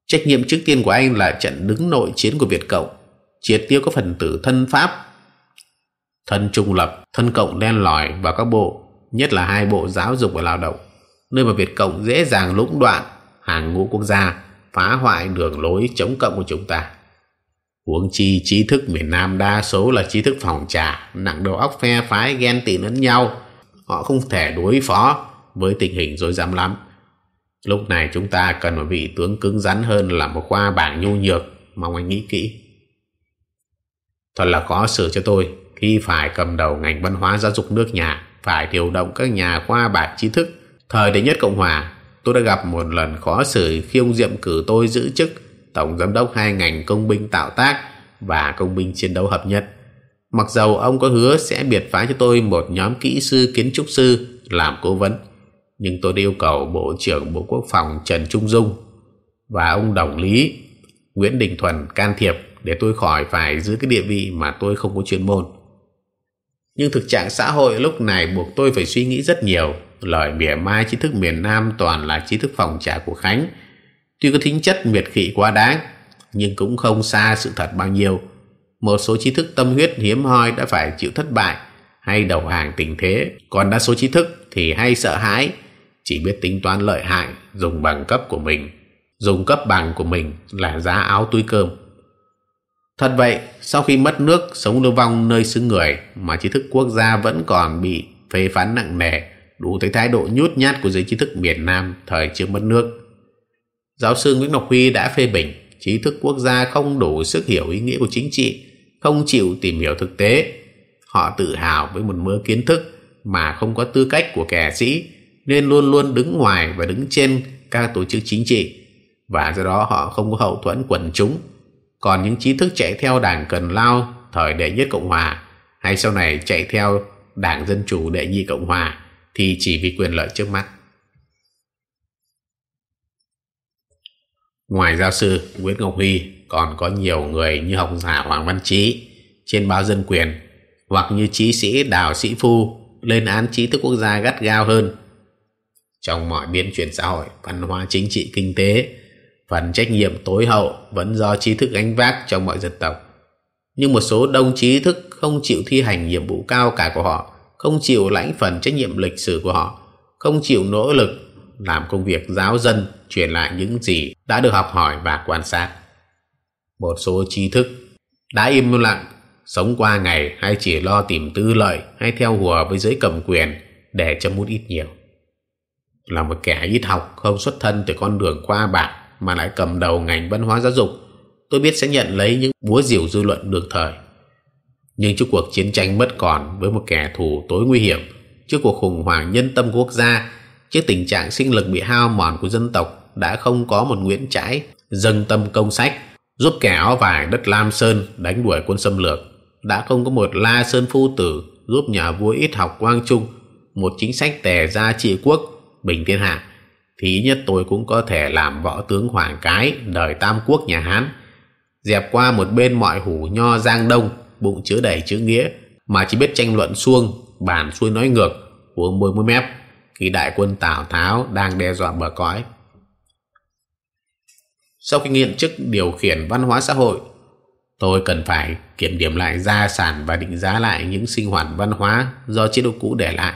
Trách nhiệm trước tiên của anh là trận đứng nội chiến của Việt Cộng, triệt tiêu các phần tử thân Pháp, thân trung lập, thân cộng đen lòi vào các bộ, nhất là hai bộ giáo dục và lao động, nơi mà Việt Cộng dễ dàng lũng đoạn hàng ngũ quốc gia, phá hoại đường lối chống cộng của chúng ta. Huống chi trí thức miền Nam đa số là trí thức phòng trà, nặng đầu óc phe phái ghen tị lẫn nhau. Họ không thể đối phó với tình hình rồi dám lắm. Lúc này chúng ta cần một vị tướng cứng rắn hơn là một khoa bảng nhu nhược, mong anh nghĩ kỹ. Thật là khó xử cho tôi khi phải cầm đầu ngành văn hóa giáo dục nước nhà, phải điều động các nhà khoa bạc trí thức. Thời đệ nhất Cộng Hòa, tôi đã gặp một lần khó xử khi ông Diệm cử tôi giữ chức tổng giám đốc hai ngành công binh tạo tác và công binh chiến đấu hợp nhất. Mặc dầu ông có hứa sẽ biệt phái cho tôi một nhóm kỹ sư kiến trúc sư làm cố vấn, nhưng tôi yêu cầu Bộ trưởng Bộ Quốc phòng Trần Trung Dung và ông Đồng Lý Nguyễn Đình Thuần can thiệp để tôi khỏi phải giữ cái địa vị mà tôi không có chuyên môn. Nhưng thực trạng xã hội lúc này buộc tôi phải suy nghĩ rất nhiều. Lời mỉa mai trí thức miền Nam toàn là trí thức phòng trả của Khánh, Tuy có tính chất miệt thị quá đáng, nhưng cũng không xa sự thật bao nhiêu. Một số trí thức tâm huyết hiếm hoi đã phải chịu thất bại hay đầu hàng tình thế, còn đa số trí thức thì hay sợ hãi, chỉ biết tính toán lợi hại, dùng bằng cấp của mình. Dùng cấp bằng của mình là giá áo túi cơm. Thật vậy, sau khi mất nước, sống lưu vong nơi xứ người mà trí thức quốc gia vẫn còn bị phê phán nặng nề, đủ thấy thái độ nhút nhát của giới trí thức miền Nam thời trước mất nước. Giáo sư Nguyễn Ngọc Huy đã phê bình trí thức quốc gia không đủ sức hiểu ý nghĩa của chính trị, không chịu tìm hiểu thực tế. Họ tự hào với một mớ kiến thức mà không có tư cách của kẻ sĩ, nên luôn luôn đứng ngoài và đứng trên các tổ chức chính trị, và do đó họ không có hậu thuẫn quần chúng. Còn những trí thức chạy theo đảng Cần Lao thời đệ nhất Cộng Hòa, hay sau này chạy theo đảng Dân Chủ đệ nhị Cộng Hòa, thì chỉ vì quyền lợi trước mắt. Ngoài giáo sư Nguyễn Ngọc Huy còn có nhiều người như học giả Hoàng Văn Trí trên báo Dân Quyền hoặc như trí sĩ Đào Sĩ Phu lên án trí thức quốc gia gắt gao hơn. Trong mọi biến chuyển xã hội, văn hóa chính trị kinh tế, phần trách nhiệm tối hậu vẫn do trí thức gánh vác trong mọi dân tộc. Nhưng một số đông trí thức không chịu thi hành nhiệm vụ cao cả của họ, không chịu lãnh phần trách nhiệm lịch sử của họ, không chịu nỗ lực làm công việc giáo dân truyền lại những gì đã được học hỏi và quan sát. Một số trí thức đã im lặng, sống qua ngày hay chỉ lo tìm tư lợi hay theo hùa với giới cầm quyền để chấm mút ít nhiều. Là một kẻ ít học không xuất thân từ con đường qua bạc mà lại cầm đầu ngành văn hóa giáo dục, tôi biết sẽ nhận lấy những búa rìu dư luận được thời. Nhưng trước cuộc chiến tranh mất còn với một kẻ thù tối nguy hiểm, trước cuộc khủng hoảng nhân tâm quốc gia trước tình trạng sinh lực bị hao mòn của dân tộc đã không có một Nguyễn Trãi dâng tâm công sách giúp kẻ áo vải đất Lam Sơn đánh đuổi quân xâm lược đã không có một La Sơn Phu Tử giúp nhà vua ít học quang trung một chính sách tề gia trị quốc bình thiên hạ thì nhất tôi cũng có thể làm võ tướng hoàng cái, đời tam quốc nhà hán. Dẹp qua một bên mọi hủ nho giang đông, bụng chứa đầy chữ nghĩa, mà chỉ biết tranh luận xuông, bàn xuôi nói ngược, uống môi mũi mép, khi đại quân tào tháo đang đe dọa bờ cõi. Sau khi nghiện chức điều khiển văn hóa xã hội, tôi cần phải kiểm điểm lại gia sản và định giá lại những sinh hoạt văn hóa do chế độ cũ để lại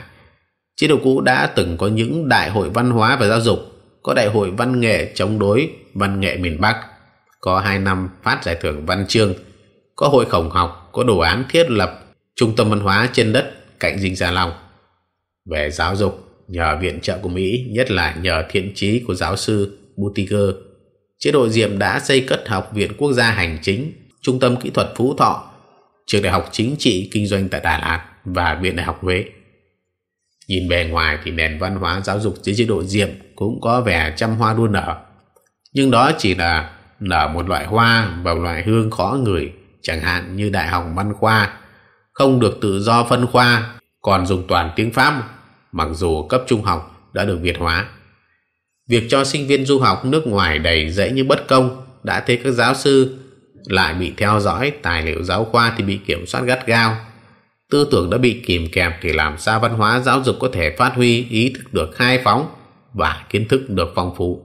chế độ cũ đã từng có những đại hội văn hóa và giáo dục, có đại hội văn nghệ chống đối, văn nghệ miền bắc, có hai năm phát giải thưởng văn chương, có hội khổng học, có đồ án thiết lập trung tâm văn hóa trên đất cạnh dinh gia long. Về giáo dục, nhờ viện trợ của mỹ, nhất là nhờ thiện trí của giáo sư butiger, chế độ diệm đã xây cất học viện quốc gia hành chính, trung tâm kỹ thuật phú thọ, trường đại học chính trị kinh doanh tại đà lạt và viện đại học huế nhìn bề ngoài thì nền văn hóa giáo dục dưới chế độ diệm cũng có vẻ trăm hoa đua nở. Nhưng đó chỉ là nở một loại hoa và một loại hương khó ngửi, chẳng hạn như đại học văn khoa. Không được tự do phân khoa, còn dùng toàn tiếng pháp, mặc dù cấp trung học đã được việt hóa. Việc cho sinh viên du học nước ngoài đầy dẫy như bất công, đã thấy các giáo sư lại bị theo dõi, tài liệu giáo khoa thì bị kiểm soát gắt gao tư tưởng đã bị kìm kẹp thì làm sao văn hóa giáo dục có thể phát huy ý thức được khai phóng và kiến thức được phong phú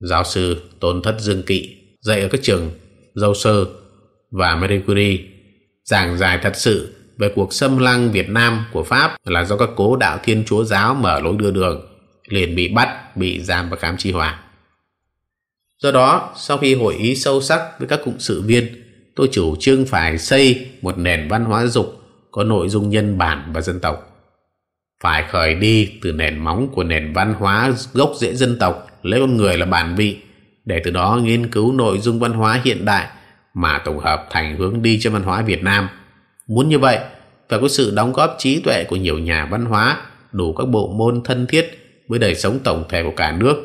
giáo sư tôn thất dương kỵ dạy ở các trường dâu sơ và Marie Curie giảng giải thật sự về cuộc xâm lăng Việt Nam của Pháp là do các cố đạo thiên chúa giáo mở lối đưa đường liền bị bắt, bị giam và khám tri hòa. Do đó, sau khi hội ý sâu sắc với các cụm sự viên, tôi chủ trương phải xây một nền văn hóa dục có nội dung nhân bản và dân tộc. Phải khởi đi từ nền móng của nền văn hóa gốc rễ dân tộc, lấy con người là bản vị, để từ đó nghiên cứu nội dung văn hóa hiện đại mà tổng hợp thành hướng đi cho văn hóa Việt Nam. Muốn như vậy, phải có sự đóng góp trí tuệ của nhiều nhà văn hóa, đủ các bộ môn thân thiết với đời sống tổng thể của cả nước,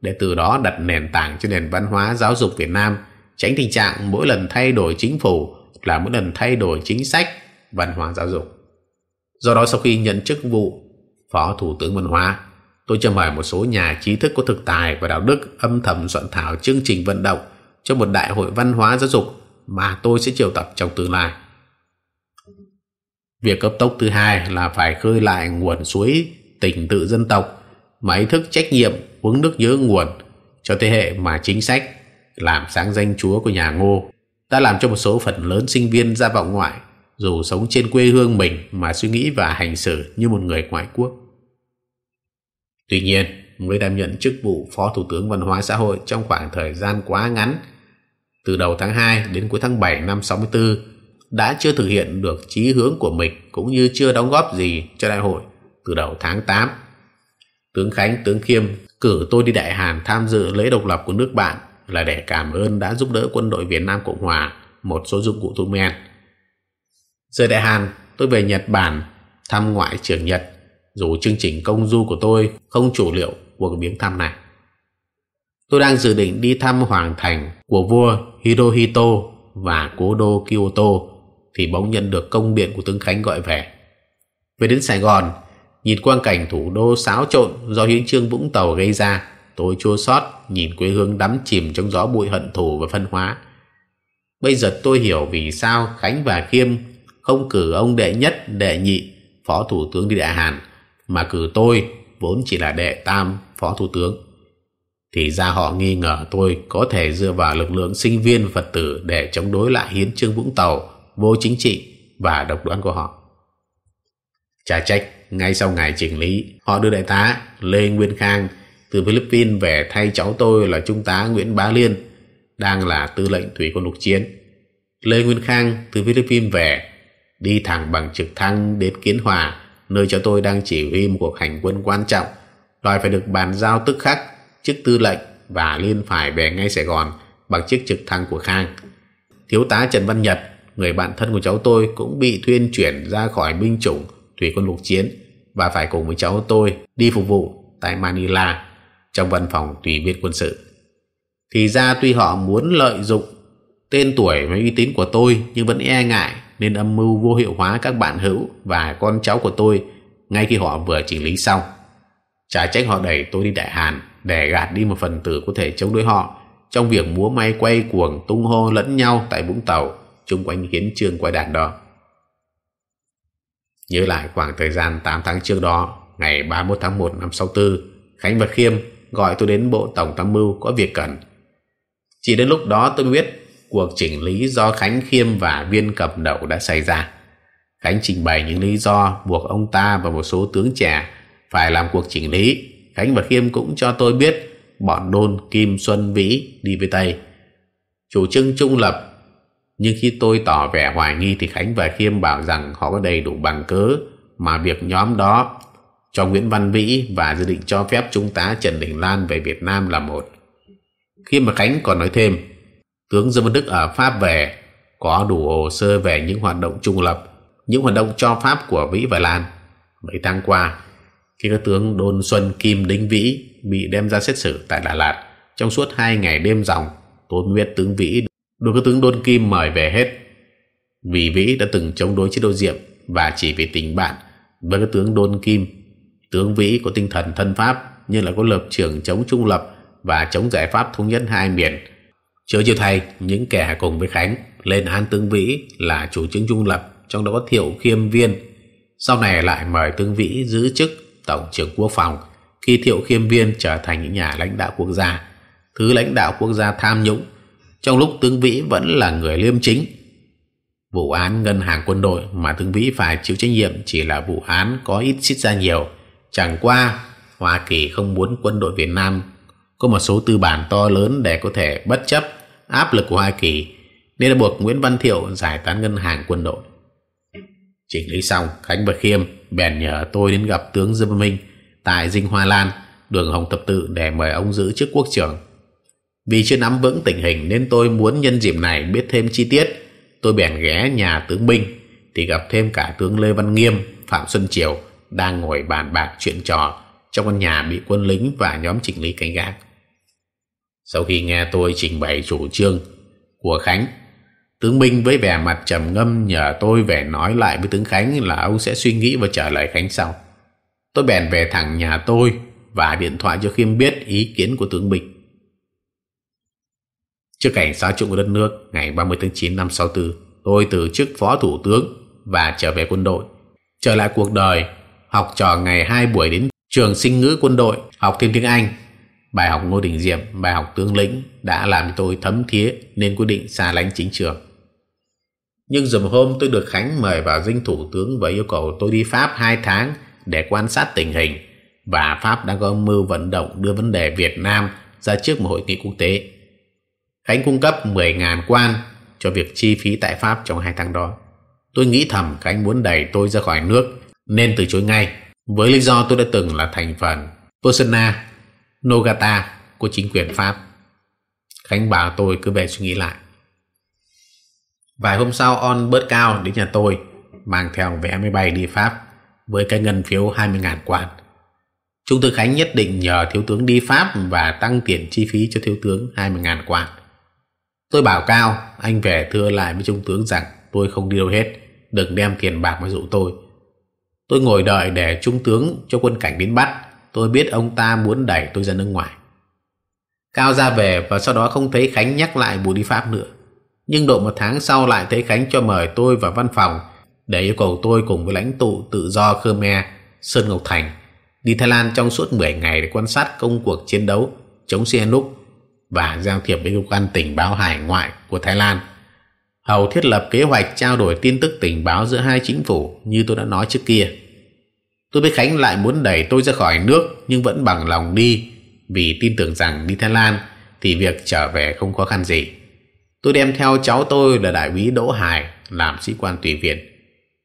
để từ đó đặt nền tảng cho nền văn hóa giáo dục Việt Nam, tránh tình trạng mỗi lần thay đổi chính phủ là mỗi lần thay đổi chính sách văn hóa giáo dục. Do đó sau khi nhận chức vụ Phó Thủ tướng Văn hóa, tôi cho mời một số nhà trí thức có thực tài và đạo đức âm thầm soạn thảo chương trình vận động cho một đại hội văn hóa giáo dục mà tôi sẽ triệu tập trong tương lai. Việc cấp tốc thứ hai là phải khơi lại nguồn suối tình tự dân tộc mà ý thức trách nhiệm uống nước nhớ nguồn cho thế hệ mà chính sách làm sáng danh chúa của nhà ngô đã làm cho một số phần lớn sinh viên ra vọng ngoại dù sống trên quê hương mình mà suy nghĩ và hành xử như một người ngoại quốc. Tuy nhiên, mới đảm nhận chức vụ Phó Thủ tướng Văn hóa Xã hội trong khoảng thời gian quá ngắn, từ đầu tháng 2 đến cuối tháng 7 năm 64, đã chưa thực hiện được chí hướng của mình cũng như chưa đóng góp gì cho đại hội từ đầu tháng 8. Tướng Khánh, tướng Khiêm cử tôi đi Đại Hàn tham dự lễ độc lập của nước bạn là để cảm ơn đã giúp đỡ quân đội Việt Nam Cộng Hòa một số dụng cụ thuốc men. Rời Đại Hàn, tôi về Nhật Bản thăm ngoại trưởng Nhật dù chương trình công du của tôi không chủ liệu cuộc viếng thăm này. Tôi đang dự định đi thăm hoàng thành của vua Hirohito và cố đô Kyoto thì bỗng nhận được công điện của tướng Khánh gọi về. Về đến Sài Gòn, nhìn quang cảnh thủ đô xáo trộn do hiến trương Vũng Tàu gây ra, tôi chua xót nhìn quê hương đắm chìm trong gió bụi hận thù và phân hóa. Bây giờ tôi hiểu vì sao Khánh và Khiêm không cử ông đệ nhất, đệ nhị, phó thủ tướng đi Đại Hàn, mà cử tôi vốn chỉ là đệ tam, phó thủ tướng. Thì ra họ nghi ngờ tôi có thể dựa vào lực lượng sinh viên Phật tử để chống đối lại hiến trương Vũng Tàu, vô chính trị và độc đoán của họ. Trả trách, ngay sau ngày chỉnh lý, họ đưa đại tá Lê Nguyên Khang từ Philippines về thay cháu tôi là Trung tá Nguyễn Bá Liên, đang là tư lệnh thủy quân lục chiến. Lê Nguyên Khang từ Philippines về đi thẳng bằng trực thăng đến Kiến Hòa, nơi cho tôi đang chỉ huy một cuộc hành quân quan trọng, đòi phải được bàn giao tức khắc chức tư lệnh và liên phải về ngay Sài Gòn bằng chiếc trực thăng của Khang. Thiếu tá Trần Văn Nhật, người bạn thân của cháu tôi cũng bị thuyên chuyển ra khỏi binh chủng thủy quân lục chiến và phải cùng với cháu tôi đi phục vụ tại Manila trong văn phòng tùy viên quân sự. Thì ra tuy họ muốn lợi dụng tên tuổi và uy tín của tôi nhưng vẫn e ngại nên âm mưu vô hiệu hóa các bạn hữu và con cháu của tôi ngay khi họ vừa chỉnh lý xong. Chả trách họ đẩy tôi đi Đại Hàn để gạt đi một phần tử có thể chống đối họ trong việc múa may quay cuồng tung hô lẫn nhau tại Vũng Tàu chung quanh hiến trương quay đàn đó. Nhớ lại khoảng thời gian 8 tháng trước đó, ngày 31 tháng 1 năm 64, Khánh vật Khiêm gọi tôi đến Bộ Tổng Tham mưu có việc cần. Chỉ đến lúc đó tôi biết cuộc chỉnh lý do Khánh Khiêm và viên cầm đậu đã xảy ra. Khánh trình bày những lý do buộc ông ta và một số tướng trẻ phải làm cuộc chỉnh lý. Khánh và Khiêm cũng cho tôi biết bọn đôn Kim Xuân Vĩ đi với Tây. Chủ trương trung lập nhưng khi tôi tỏ vẻ hoài nghi thì Khánh và Khiêm bảo rằng họ có đầy đủ bằng cớ mà việc nhóm đó cho Nguyễn Văn Vĩ và dự định cho phép Trung tá Trần Đình Lan về Việt Nam là một. Khiêm và Khánh còn nói thêm, tướng Dương Văn Đức ở Pháp về có đủ hồ sơ về những hoạt động trung lập, những hoạt động cho Pháp của Vĩ và Lan. Mấy tháng qua, khi các tướng Đôn Xuân Kim Đinh Vĩ bị đem ra xét xử tại Đà Lạt trong suốt hai ngày đêm dòng, tôi mới biết tướng Vĩ được các tướng Đôn Kim mời về hết. Vì Vĩ đã từng chống đối chế độ Diệm và chỉ vì tình bạn với các tướng Đôn Kim, tướng Vĩ có tinh thần thân Pháp nhưng lại có lập trường chống trung lập và chống giải pháp thống nhất hai miền. Chớ chiều thay, những kẻ cùng với Khánh lên án tướng Vĩ là chủ trương trung lập, trong đó có Thiệu Khiêm Viên. Sau này lại mời tướng Vĩ giữ chức Tổng trưởng Quốc phòng khi Thiệu Khiêm Viên trở thành những nhà lãnh đạo quốc gia. Thứ lãnh đạo quốc gia tham nhũng trong lúc tướng Vĩ vẫn là người liêm chính. Vụ án ngân hàng quân đội mà tướng Vĩ phải chịu trách nhiệm chỉ là vụ án có ít xít ra nhiều. Chẳng qua, Hoa Kỳ không muốn quân đội Việt Nam có một số tư bản to lớn để có thể bất chấp áp lực của Hoa Kỳ nên đã buộc Nguyễn Văn Thiệu giải tán ngân hàng quân đội. Chỉnh lý xong, Khánh và Khiêm bèn nhờ tôi đến gặp tướng Dương Minh tại Dinh Hoa Lan, đường Hồng Thập Tự để mời ông giữ chức quốc trưởng. Vì chưa nắm vững tình hình nên tôi muốn nhân dịp này biết thêm chi tiết. Tôi bèn ghé nhà tướng binh thì gặp thêm cả tướng Lê Văn Nghiêm, Phạm Xuân Triều đang ngồi bàn bạc chuyện trò trong căn nhà bị quân lính và nhóm chỉnh lý canh gác. Sau khi nghe tôi trình bày chủ trương của Khánh, tướng Minh với vẻ mặt trầm ngâm nhờ tôi về nói lại với tướng Khánh là ông sẽ suy nghĩ và trả lời Khánh sau. Tôi bèn về thẳng nhà tôi và điện thoại cho Khiêm biết ý kiến của tướng Minh. Trước cảnh xáo trụng của đất nước ngày 30 tháng 9 năm 64, tôi từ chức phó thủ tướng và trở về quân đội. Trở lại cuộc đời, học trò ngày hai buổi đến trường sinh ngữ quân đội, học thêm tiếng Anh. Bài học Ngô Đình Diệm, bài học tướng lĩnh đã làm tôi thấm thía nên quyết định xa lánh chính trường. Nhưng dùm hôm tôi được Khánh mời vào dinh thủ tướng và yêu cầu tôi đi Pháp hai tháng để quan sát tình hình và Pháp đang có mưu vận động đưa vấn đề Việt Nam ra trước một hội nghị quốc tế. Khánh cung cấp 10.000 quan cho việc chi phí tại Pháp trong hai tháng đó. Tôi nghĩ thầm Khánh muốn đẩy tôi ra khỏi nước nên từ chối ngay. Với lý do tôi đã từng là thành phần Persona Nogata của chính quyền Pháp. Khánh bảo tôi cứ về suy nghĩ lại. Vài hôm sau On bớt cao đến nhà tôi mang theo vé máy bay đi Pháp với cái ngân phiếu 20.000 quan. Trung tướng Khánh nhất định nhờ thiếu tướng đi Pháp và tăng tiền chi phí cho thiếu tướng 20.000 quan. Tôi bảo Cao, anh về thưa lại với trung tướng rằng tôi không đi đâu hết, đừng đem tiền bạc mà dụ tôi. Tôi ngồi đợi để trung tướng cho quân cảnh đến bắt, tôi biết ông ta muốn đẩy tôi ra nước ngoài. Cao ra về và sau đó không thấy Khánh nhắc lại bùi đi Pháp nữa. Nhưng độ một tháng sau lại thấy Khánh cho mời tôi vào văn phòng để yêu cầu tôi cùng với lãnh tụ tự do Khmer, Sơn Ngọc Thành, đi Thái Lan trong suốt 10 ngày để quan sát công cuộc chiến đấu chống Sihanouk và giao thiệp với cơ quan tình báo hải ngoại của Thái Lan. Hầu thiết lập kế hoạch trao đổi tin tức tình báo giữa hai chính phủ như tôi đã nói trước kia. Tôi biết Khánh lại muốn đẩy tôi ra khỏi nước nhưng vẫn bằng lòng đi vì tin tưởng rằng đi Thái Lan thì việc trở về không khó khăn gì. Tôi đem theo cháu tôi là đại úy Đỗ Hải làm sĩ quan tùy viện.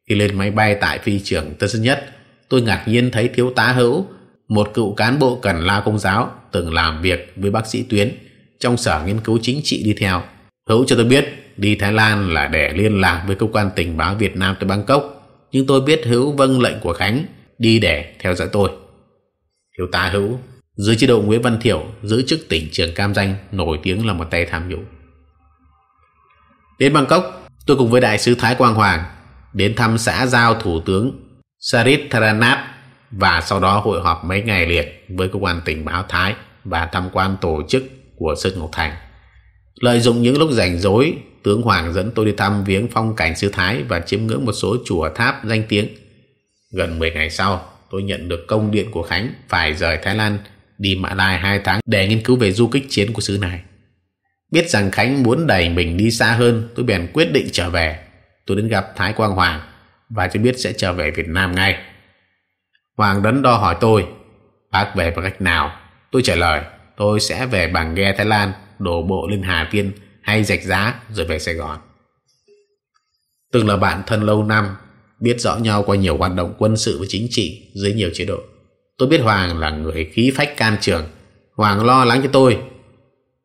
Khi lên máy bay tại phi trường Tân Sơn Nhất, tôi ngạc nhiên thấy thiếu tá hữu, một cựu cán bộ cần la công giáo từng làm việc với bác sĩ Tuyến trong sở nghiên cứu chính trị đi theo. Hữu cho tôi biết đi Thái Lan là để liên lạc với cơ quan tình báo Việt Nam tại Bangkok, nhưng tôi biết Hữu vâng lệnh của Khánh đi để theo dõi tôi. Thiếu tá Hữu dưới chế độ Nguyễn Văn Thiểu giữ chức tỉnh trưởng Cam Danh nổi tiếng là một tay tham nhũng. Đến Bangkok, Tôi cùng với đại sứ Thái Quang Hoàng đến thăm xã giao thủ tướng Sarit Tharanat và sau đó hội họp mấy ngày liệt với cơ quan tình báo Thái và tham quan tổ chức của Sơn Ngọc Thành. Lợi dụng những lúc rảnh rỗi, tướng Hoàng dẫn tôi đi thăm viếng phong cảnh sư Thái và chiêm ngưỡng một số chùa tháp danh tiếng. Gần 10 ngày sau, tôi nhận được công điện của Khánh phải rời Thái Lan đi Mã Lai 2 tháng để nghiên cứu về du kích chiến của xứ này. Biết rằng Khánh muốn đẩy mình đi xa hơn, tôi bèn quyết định trở về. Tôi đến gặp Thái Quang Hoàng và cho biết sẽ trở về Việt Nam ngay. Hoàng đắn đo hỏi tôi, bác về bằng cách nào? Tôi trả lời, tôi sẽ về bằng ghe Thái Lan, đổ bộ lên Hà Tiên hay rạch giá rồi về Sài Gòn. Từng là bạn thân lâu năm, biết rõ nhau qua nhiều hoạt động quân sự và chính trị dưới nhiều chế độ. Tôi biết Hoàng là người khí phách can trường. Hoàng lo lắng cho tôi.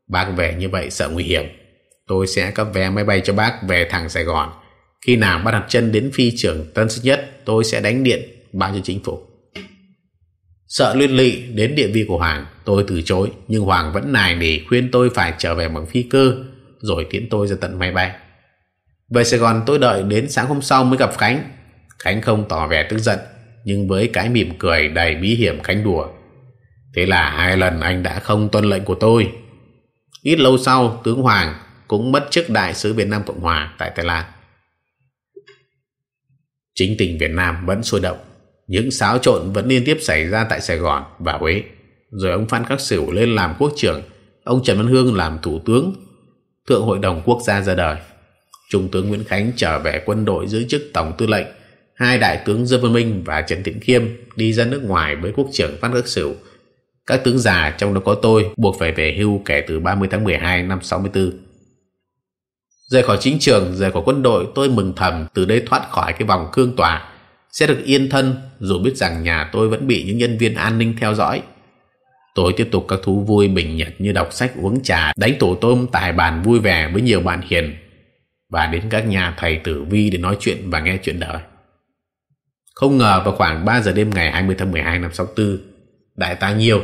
Bác về như vậy sợ nguy hiểm. Tôi sẽ cấp vé máy bay cho bác về thẳng Sài Gòn. Khi nào bác đặt chân đến phi trường Tân Sơn Nhất, tôi sẽ đánh điện báo cho chính phủ. Sợ liên lụy đến địa vị của Hoàng, tôi từ chối, nhưng Hoàng vẫn nài nỉ khuyên tôi phải trở về bằng phi cơ, rồi tiễn tôi ra tận máy bay. Về Sài Gòn tôi đợi đến sáng hôm sau mới gặp Khánh. Khánh không tỏ vẻ tức giận, nhưng với cái mỉm cười đầy bí hiểm Khánh đùa. Thế là hai lần anh đã không tuân lệnh của tôi. Ít lâu sau, tướng Hoàng cũng mất chức đại sứ Việt Nam Cộng Hòa tại Thái Lan. Chính tình Việt Nam vẫn sôi động những xáo trộn vẫn liên tiếp xảy ra tại Sài Gòn và Huế. Rồi ông Phan Khắc Sửu lên làm quốc trưởng, ông Trần Văn Hương làm thủ tướng, Thượng Hội đồng Quốc gia ra đời. Trung tướng Nguyễn Khánh trở về quân đội giữ chức Tổng tư lệnh, hai đại tướng Dương Văn Minh và Trần Thiện Khiêm đi ra nước ngoài với quốc trưởng Phan Khắc Sửu. Các tướng già trong đó có tôi buộc phải về hưu kể từ 30 tháng 12 năm 64. Rời khỏi chính trường, rời khỏi quân đội, tôi mừng thầm từ đây thoát khỏi cái vòng cương tòa sẽ được yên thân dù biết rằng nhà tôi vẫn bị những nhân viên an ninh theo dõi. Tôi tiếp tục các thú vui bình nhật như đọc sách uống trà, đánh tổ tôm tài bàn vui vẻ với nhiều bạn hiền và đến các nhà thầy tử vi để nói chuyện và nghe chuyện đời. Không ngờ vào khoảng 3 giờ đêm ngày 20 tháng 12 năm 64, Đại tá Nhiều,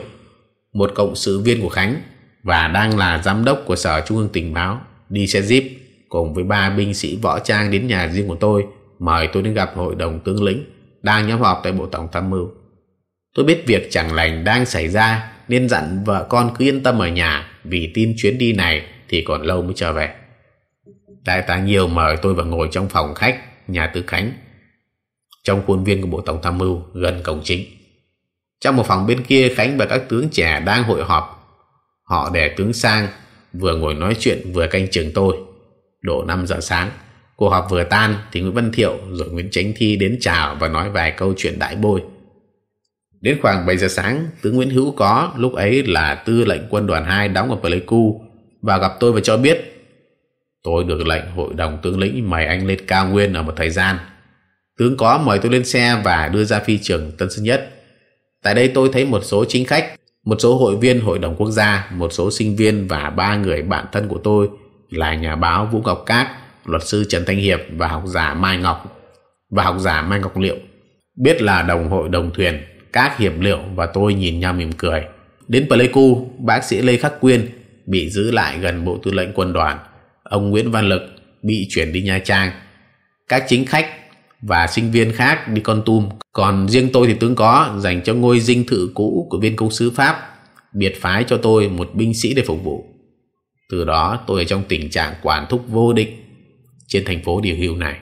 một cộng sự viên của Khánh và đang là giám đốc của Sở Trung ương Tình báo, đi xe Jeep cùng với ba binh sĩ võ trang đến nhà riêng của tôi mời tôi đến gặp hội đồng tướng lĩnh đang nhóm họp tại bộ tổng tham mưu. Tôi biết việc chẳng lành đang xảy ra nên dặn vợ con cứ yên tâm ở nhà vì tin chuyến đi này thì còn lâu mới trở về. Đại tá Nhiều mời tôi vào ngồi trong phòng khách nhà tư Khánh trong khuôn viên của bộ tổng tham mưu gần cổng chính. Trong một phòng bên kia Khánh và các tướng trẻ đang hội họp. Họ để tướng sang vừa ngồi nói chuyện vừa canh chừng tôi. Độ 5 giờ sáng Cuộc họp vừa tan thì Nguyễn Văn Thiệu rồi Nguyễn Chánh Thi đến chào và nói vài câu chuyện đại bôi. Đến khoảng 7 giờ sáng, tướng Nguyễn Hữu có lúc ấy là tư lệnh quân đoàn 2 đóng ở Pleiku và gặp tôi và cho biết tôi được lệnh hội đồng tướng lĩnh mời anh lên cao nguyên ở một thời gian. Tướng có mời tôi lên xe và đưa ra phi trường Tân Sơn Nhất. Tại đây tôi thấy một số chính khách, một số hội viên hội đồng quốc gia, một số sinh viên và ba người bạn thân của tôi là nhà báo Vũ Ngọc Cát, luật sư Trần Thanh Hiệp và học giả Mai Ngọc và học giả Mai Ngọc Liệu. Biết là đồng hội đồng thuyền các hiệp liệu và tôi nhìn nhau mỉm cười. Đến Pleiku bác sĩ Lê Khắc Quyên bị giữ lại gần bộ tư lệnh quân đoàn. Ông Nguyễn Văn Lực bị chuyển đi Nha Trang. Các chính khách và sinh viên khác đi Con Tum còn riêng tôi thì tướng có dành cho ngôi dinh thự cũ của viên công sứ Pháp biệt phái cho tôi một binh sĩ để phục vụ từ đó tôi ở trong tình trạng quản thúc vô định trên thành phố điều hưu này.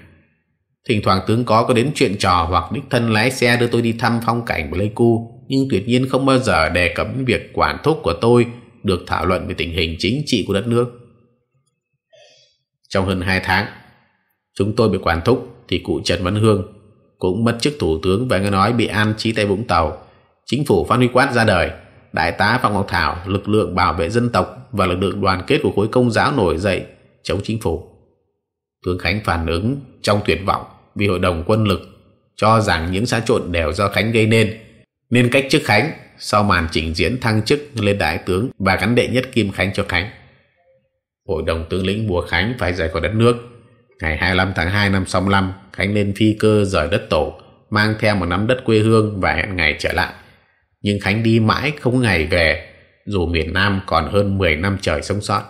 Thỉnh thoảng tướng có có đến chuyện trò hoặc đích thân lái xe đưa tôi đi thăm phong cảnh của Pleiku, nhưng tuyệt nhiên không bao giờ đề cập đến việc quản thúc của tôi được thảo luận về tình hình chính trị của đất nước. Trong hơn 2 tháng, chúng tôi bị quản thúc thì cụ Trần Văn Hương cũng mất chức thủ tướng và nghe nói bị an trí tại Vũng Tàu. Chính phủ Phan Huy Quát ra đời, đại tá Phạm Ngọc Thảo, lực lượng bảo vệ dân tộc và lực lượng đoàn kết của khối công giáo nổi dậy chống chính phủ. Tướng Khánh phản ứng trong tuyệt vọng vì hội đồng quân lực cho rằng những xáo trộn đều do Khánh gây nên nên cách chức Khánh sau màn trình diễn thăng chức lên đại tướng và gắn đệ nhất kim Khánh cho Khánh. Hội đồng tướng lĩnh buộc Khánh phải rời khỏi đất nước. Ngày 25 tháng 2 năm 65, Khánh lên phi cơ rời đất tổ, mang theo một nắm đất quê hương và hẹn ngày trở lại. Nhưng Khánh đi mãi không ngày về, dù miền Nam còn hơn 10 năm trời sống sót.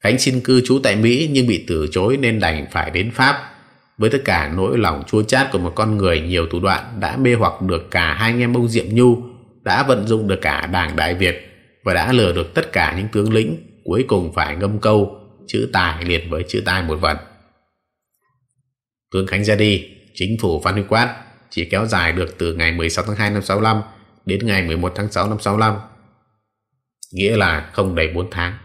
Khánh xin cư trú tại Mỹ nhưng bị từ chối nên đành phải đến Pháp. Với tất cả nỗi lòng chua chát của một con người nhiều thủ đoạn đã mê hoặc được cả hai anh em ông Diệm Nhu, đã vận dụng được cả đảng Đại Việt và đã lừa được tất cả những tướng lĩnh, cuối cùng phải ngâm câu chữ tài liền với chữ tài một vần. Tướng Khánh ra đi, chính phủ Phan Huy Quát chỉ kéo dài được từ ngày 16 tháng 2 năm 65 đến ngày 11 tháng 6 năm 65, nghĩa là không đầy 4 tháng.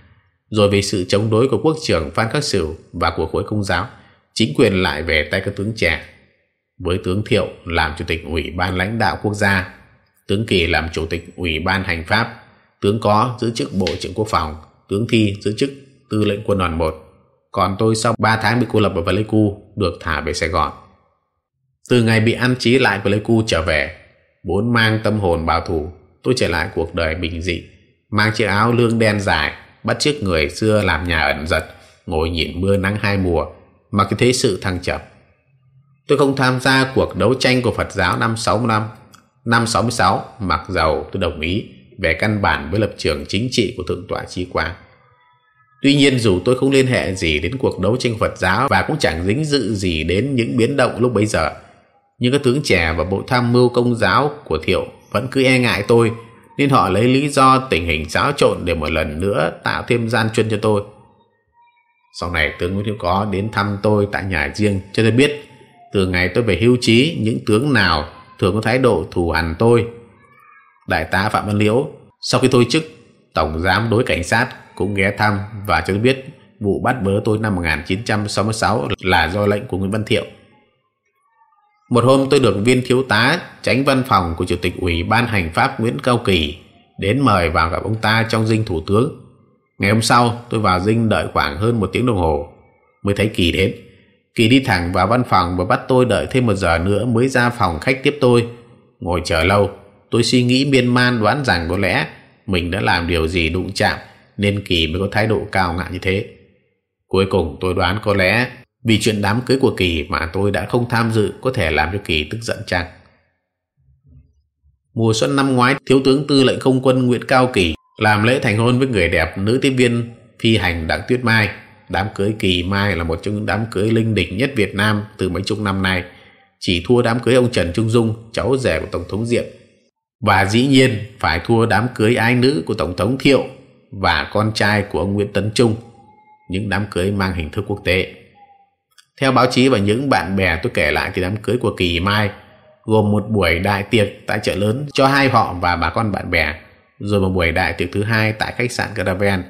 Rồi vì sự chống đối của quốc trưởng Phan Khắc Sửu và của khối công giáo, chính quyền lại về tay các tướng trẻ. Với tướng Thiệu làm chủ tịch ủy ban lãnh đạo quốc gia, tướng Kỳ làm chủ tịch ủy ban hành pháp, tướng Có giữ chức bộ trưởng quốc phòng, tướng Thi giữ chức tư lệnh quân đoàn 1. Còn tôi sau 3 tháng bị cô lập ở Pleiku được thả về Sài Gòn. Từ ngày bị ăn trí lại Pleiku trở về, muốn mang tâm hồn bảo thủ, tôi trở lại cuộc đời bình dị, mang chiếc áo lương đen dài, bắt chiếc người xưa làm nhà ẩn giật, ngồi nhìn mưa nắng hai mùa, mà cái thế sự thăng trầm. Tôi không tham gia cuộc đấu tranh của Phật giáo năm 65, năm 66, mặc dầu tôi đồng ý về căn bản với lập trường chính trị của Thượng tọa chi Quang. Tuy nhiên dù tôi không liên hệ gì đến cuộc đấu tranh Phật giáo và cũng chẳng dính dự gì đến những biến động lúc bấy giờ, nhưng các tướng trẻ và bộ tham mưu công giáo của Thiệu vẫn cứ e ngại tôi nên họ lấy lý do tình hình xáo trộn để một lần nữa tạo thêm gian chuyên cho tôi. Sau này tướng Nguyễn Hữu Có đến thăm tôi tại nhà riêng cho tôi biết từ ngày tôi về hưu trí những tướng nào thường có thái độ thù hằn tôi. Đại tá Phạm Văn Liễu sau khi tôi chức Tổng giám đối cảnh sát cũng ghé thăm và cho tôi biết vụ bắt bớ tôi năm 1966 là do lệnh của Nguyễn Văn Thiệu. Một hôm tôi được viên thiếu tá tránh văn phòng của Chủ tịch Ủy ban Hành pháp Nguyễn Cao Kỳ đến mời vào gặp ông ta trong dinh thủ tướng. Ngày hôm sau tôi vào dinh đợi khoảng hơn một tiếng đồng hồ mới thấy Kỳ đến. Kỳ đi thẳng vào văn phòng và bắt tôi đợi thêm một giờ nữa mới ra phòng khách tiếp tôi. Ngồi chờ lâu, tôi suy nghĩ miên man đoán rằng có lẽ mình đã làm điều gì đụng chạm nên Kỳ mới có thái độ cao ngạo như thế. Cuối cùng tôi đoán có lẽ vì chuyện đám cưới của Kỳ mà tôi đã không tham dự có thể làm cho Kỳ tức giận chăng. Mùa xuân năm ngoái, Thiếu tướng Tư lệnh không quân Nguyễn Cao Kỳ làm lễ thành hôn với người đẹp nữ tiếp viên phi hành Đặng Tuyết Mai. Đám cưới Kỳ Mai là một trong những đám cưới linh đỉnh nhất Việt Nam từ mấy chục năm nay. Chỉ thua đám cưới ông Trần Trung Dung, cháu rể của Tổng thống Diệm. Và dĩ nhiên phải thua đám cưới ái nữ của Tổng thống Thiệu và con trai của ông Nguyễn Tấn Trung. Những đám cưới mang hình thức quốc tế. Theo báo chí và những bạn bè tôi kể lại thì đám cưới của Kỳ Mai gồm một buổi đại tiệc tại chợ lớn cho hai họ và bà con bạn bè, rồi một buổi đại tiệc thứ hai tại khách sạn Caravan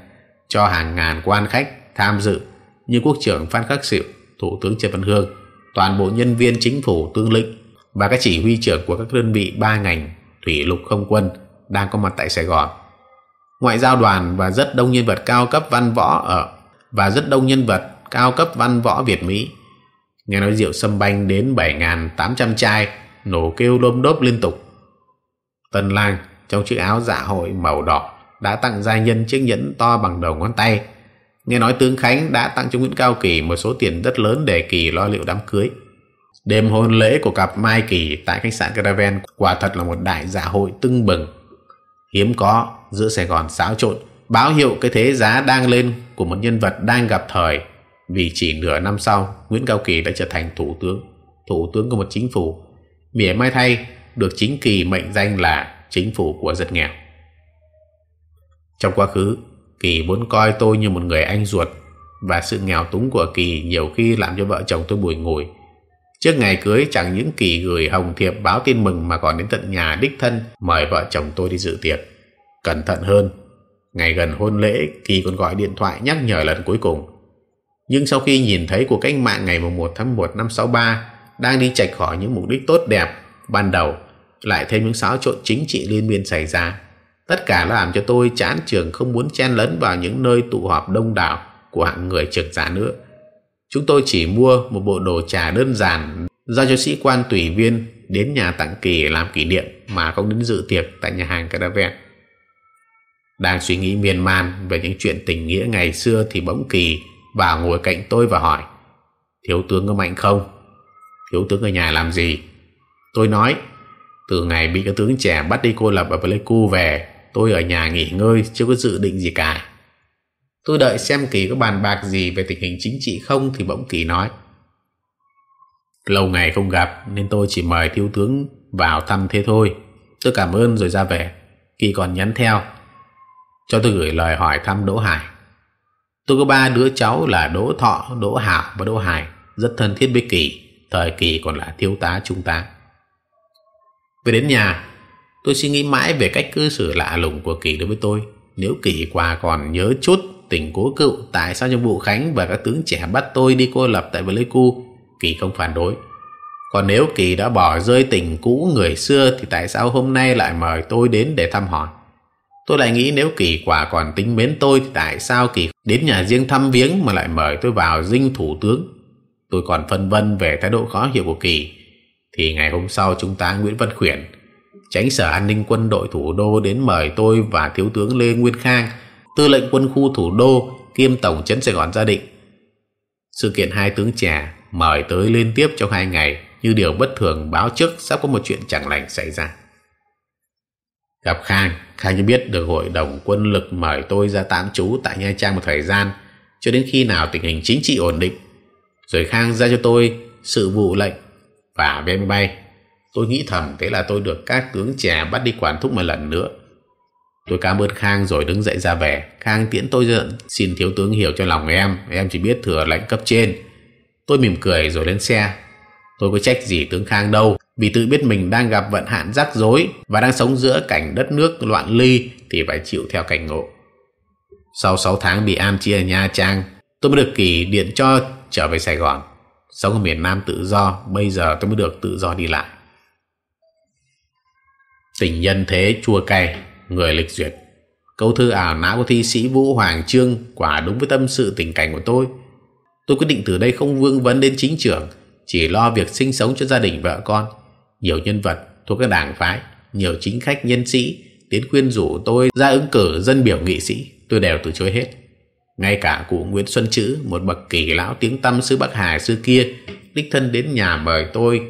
cho hàng ngàn quan khách tham dự như Quốc trưởng Phan Khắc Sịu, Thủ tướng Trần Văn Hương, toàn bộ nhân viên chính phủ tương lĩnh và các chỉ huy trưởng của các đơn vị ba ngành thủy lục không quân đang có mặt tại Sài Gòn. Ngoại giao đoàn và rất đông nhân vật cao cấp văn võ ở và rất đông nhân vật cao cấp văn võ Việt Mỹ nghe nói rượu sâm banh đến 7.800 chai, nổ kêu lôm đốp liên tục. Tân lang trong chiếc áo dạ hội màu đỏ đã tặng gia nhân chiếc nhẫn to bằng đầu ngón tay. Nghe nói tướng Khánh đã tặng cho Nguyễn Cao Kỳ một số tiền rất lớn để Kỳ lo liệu đám cưới. Đêm hôn lễ của cặp Mai Kỳ tại khách sạn Caravan quả thật là một đại dạ hội tưng bừng. Hiếm có giữa Sài Gòn xáo trộn, báo hiệu cái thế giá đang lên của một nhân vật đang gặp thời. Vì chỉ nửa năm sau Nguyễn Cao Kỳ đã trở thành thủ tướng thủ tướng của một chính phủ. Mỉa mai thay được chính kỳ mệnh danh là chính phủ của dân nghèo. Trong quá khứ Kỳ muốn coi tôi như một người anh ruột và sự nghèo túng của Kỳ nhiều khi làm cho vợ chồng tôi bùi ngùi. Trước ngày cưới chẳng những Kỳ gửi hồng thiệp báo tin mừng mà còn đến tận nhà đích thân mời vợ chồng tôi đi dự tiệc cẩn thận hơn ngày gần hôn lễ Kỳ còn gọi điện thoại nhắc nhở lần cuối cùng nhưng sau khi nhìn thấy cuộc cách mạng ngày 1 tháng 1 năm 63 đang đi chạch khỏi những mục đích tốt đẹp ban đầu, lại thêm những xáo trộn chính trị liên miên xảy ra. Tất cả làm cho tôi chán trường không muốn chen lấn vào những nơi tụ họp đông đảo của hạng người trưởng giả nữa. Chúng tôi chỉ mua một bộ đồ trà đơn giản giao cho sĩ quan tùy viên đến nhà tặng kỳ làm kỷ niệm mà không đến dự tiệc tại nhà hàng cadaver đang suy nghĩ miên man về những chuyện tình nghĩa ngày xưa thì bỗng kỳ và ngồi cạnh tôi và hỏi, thiếu tướng có mạnh không thiếu tướng ở nhà làm gì tôi nói, từ ngày bị các tướng trẻ bắt đi cô lập ở Pleiku về, tôi ở nhà nghỉ ngơi, chưa có dự định gì cả Tôi đợi xem Kỳ có bàn bạc gì về tình hình chính trị không thì bỗng Kỳ nói. Lâu ngày không gặp nên tôi chỉ mời thiếu tướng vào thăm thế thôi. Tôi cảm ơn rồi ra về. Kỳ còn nhắn theo. Cho tôi gửi lời hỏi thăm Đỗ Hải. Tôi có ba đứa cháu là Đỗ Thọ, Đỗ Hảo và Đỗ Hải. Rất thân thiết với Kỳ. Thời Kỳ còn là thiếu tá trung tá. Về đến nhà, tôi suy nghĩ mãi về cách cư xử lạ lùng của Kỳ đối với tôi. Nếu Kỳ qua còn nhớ chút tình cố cựu tại sao trong vụ Khánh và các tướng trẻ bắt tôi đi cô lập tại Pleiku, Kỳ không phản đối. Còn nếu Kỳ đã bỏ rơi tình cũ người xưa thì tại sao hôm nay lại mời tôi đến để thăm hỏi? Tôi lại nghĩ nếu Kỳ quả còn tính mến tôi thì tại sao Kỳ đến nhà riêng thăm viếng mà lại mời tôi vào dinh thủ tướng? Tôi còn phân vân về thái độ khó hiểu của Kỳ. Thì ngày hôm sau chúng ta Nguyễn Văn Khuyển, tránh sở an ninh quân đội thủ đô đến mời tôi và thiếu tướng Lê Nguyên Khang, tư lệnh quân khu thủ đô kiêm tổng trấn Sài Gòn gia định. Sự kiện hai tướng trẻ mời tới liên tiếp trong hai ngày như điều bất thường báo trước sắp có một chuyện chẳng lành xảy ra. Gặp Khang, Khang cho biết được hội đồng quân lực mời tôi ra tạm trú tại Nha Trang một thời gian cho đến khi nào tình hình chính trị ổn định. Rồi Khang ra cho tôi sự vụ lệnh và vé máy bay. Tôi nghĩ thầm thế là tôi được các tướng trẻ bắt đi quản thúc một lần nữa. Tôi cảm ơn Khang rồi đứng dậy ra về. Khang tiễn tôi giận, xin thiếu tướng hiểu cho lòng em, em chỉ biết thừa lệnh cấp trên. Tôi mỉm cười rồi lên xe. Tôi có trách gì tướng Khang đâu, vì tự biết mình đang gặp vận hạn rắc rối và đang sống giữa cảnh đất nước loạn ly thì phải chịu theo cảnh ngộ. Sau 6 tháng bị am chia ở Nha Trang, tôi mới được kỳ điện cho trở về Sài Gòn. Sống ở miền Nam tự do, bây giờ tôi mới được tự do đi lại. Tình nhân thế chua cay, người lịch duyệt. Câu thư ảo não của thi sĩ Vũ Hoàng Trương quả đúng với tâm sự tình cảnh của tôi. Tôi quyết định từ đây không vương vấn đến chính trường, chỉ lo việc sinh sống cho gia đình vợ con. Nhiều nhân vật thuộc các đảng phái, nhiều chính khách nhân sĩ đến khuyên rủ tôi ra ứng cử dân biểu nghị sĩ, tôi đều từ chối hết. Ngay cả cụ Nguyễn Xuân Chữ, một bậc kỳ lão tiếng tăm xứ Bắc Hải xưa kia, đích thân đến nhà mời tôi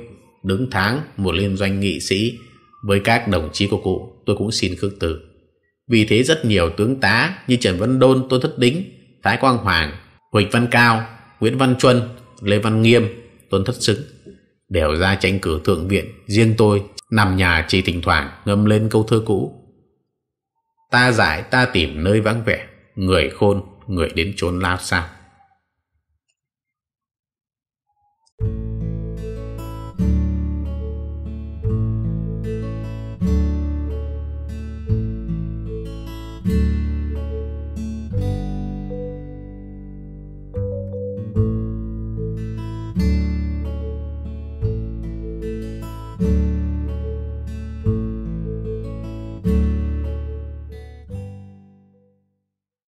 đứng tháng một liên doanh nghị sĩ với các đồng chí của cụ, tôi cũng xin khước từ. Vì thế rất nhiều tướng tá như Trần Văn Đôn, Tôn Thất Đính, Thái Quang Hoàng, Huỳnh Văn Cao, Nguyễn Văn Chuân, Lê Văn Nghiêm, Tôn Thất Xứng đều ra tranh cử thượng viện. Riêng tôi nằm nhà chỉ thỉnh thoảng ngâm lên câu thơ cũ. Ta giải ta tìm nơi vắng vẻ, người khôn, người đến chốn lao sao.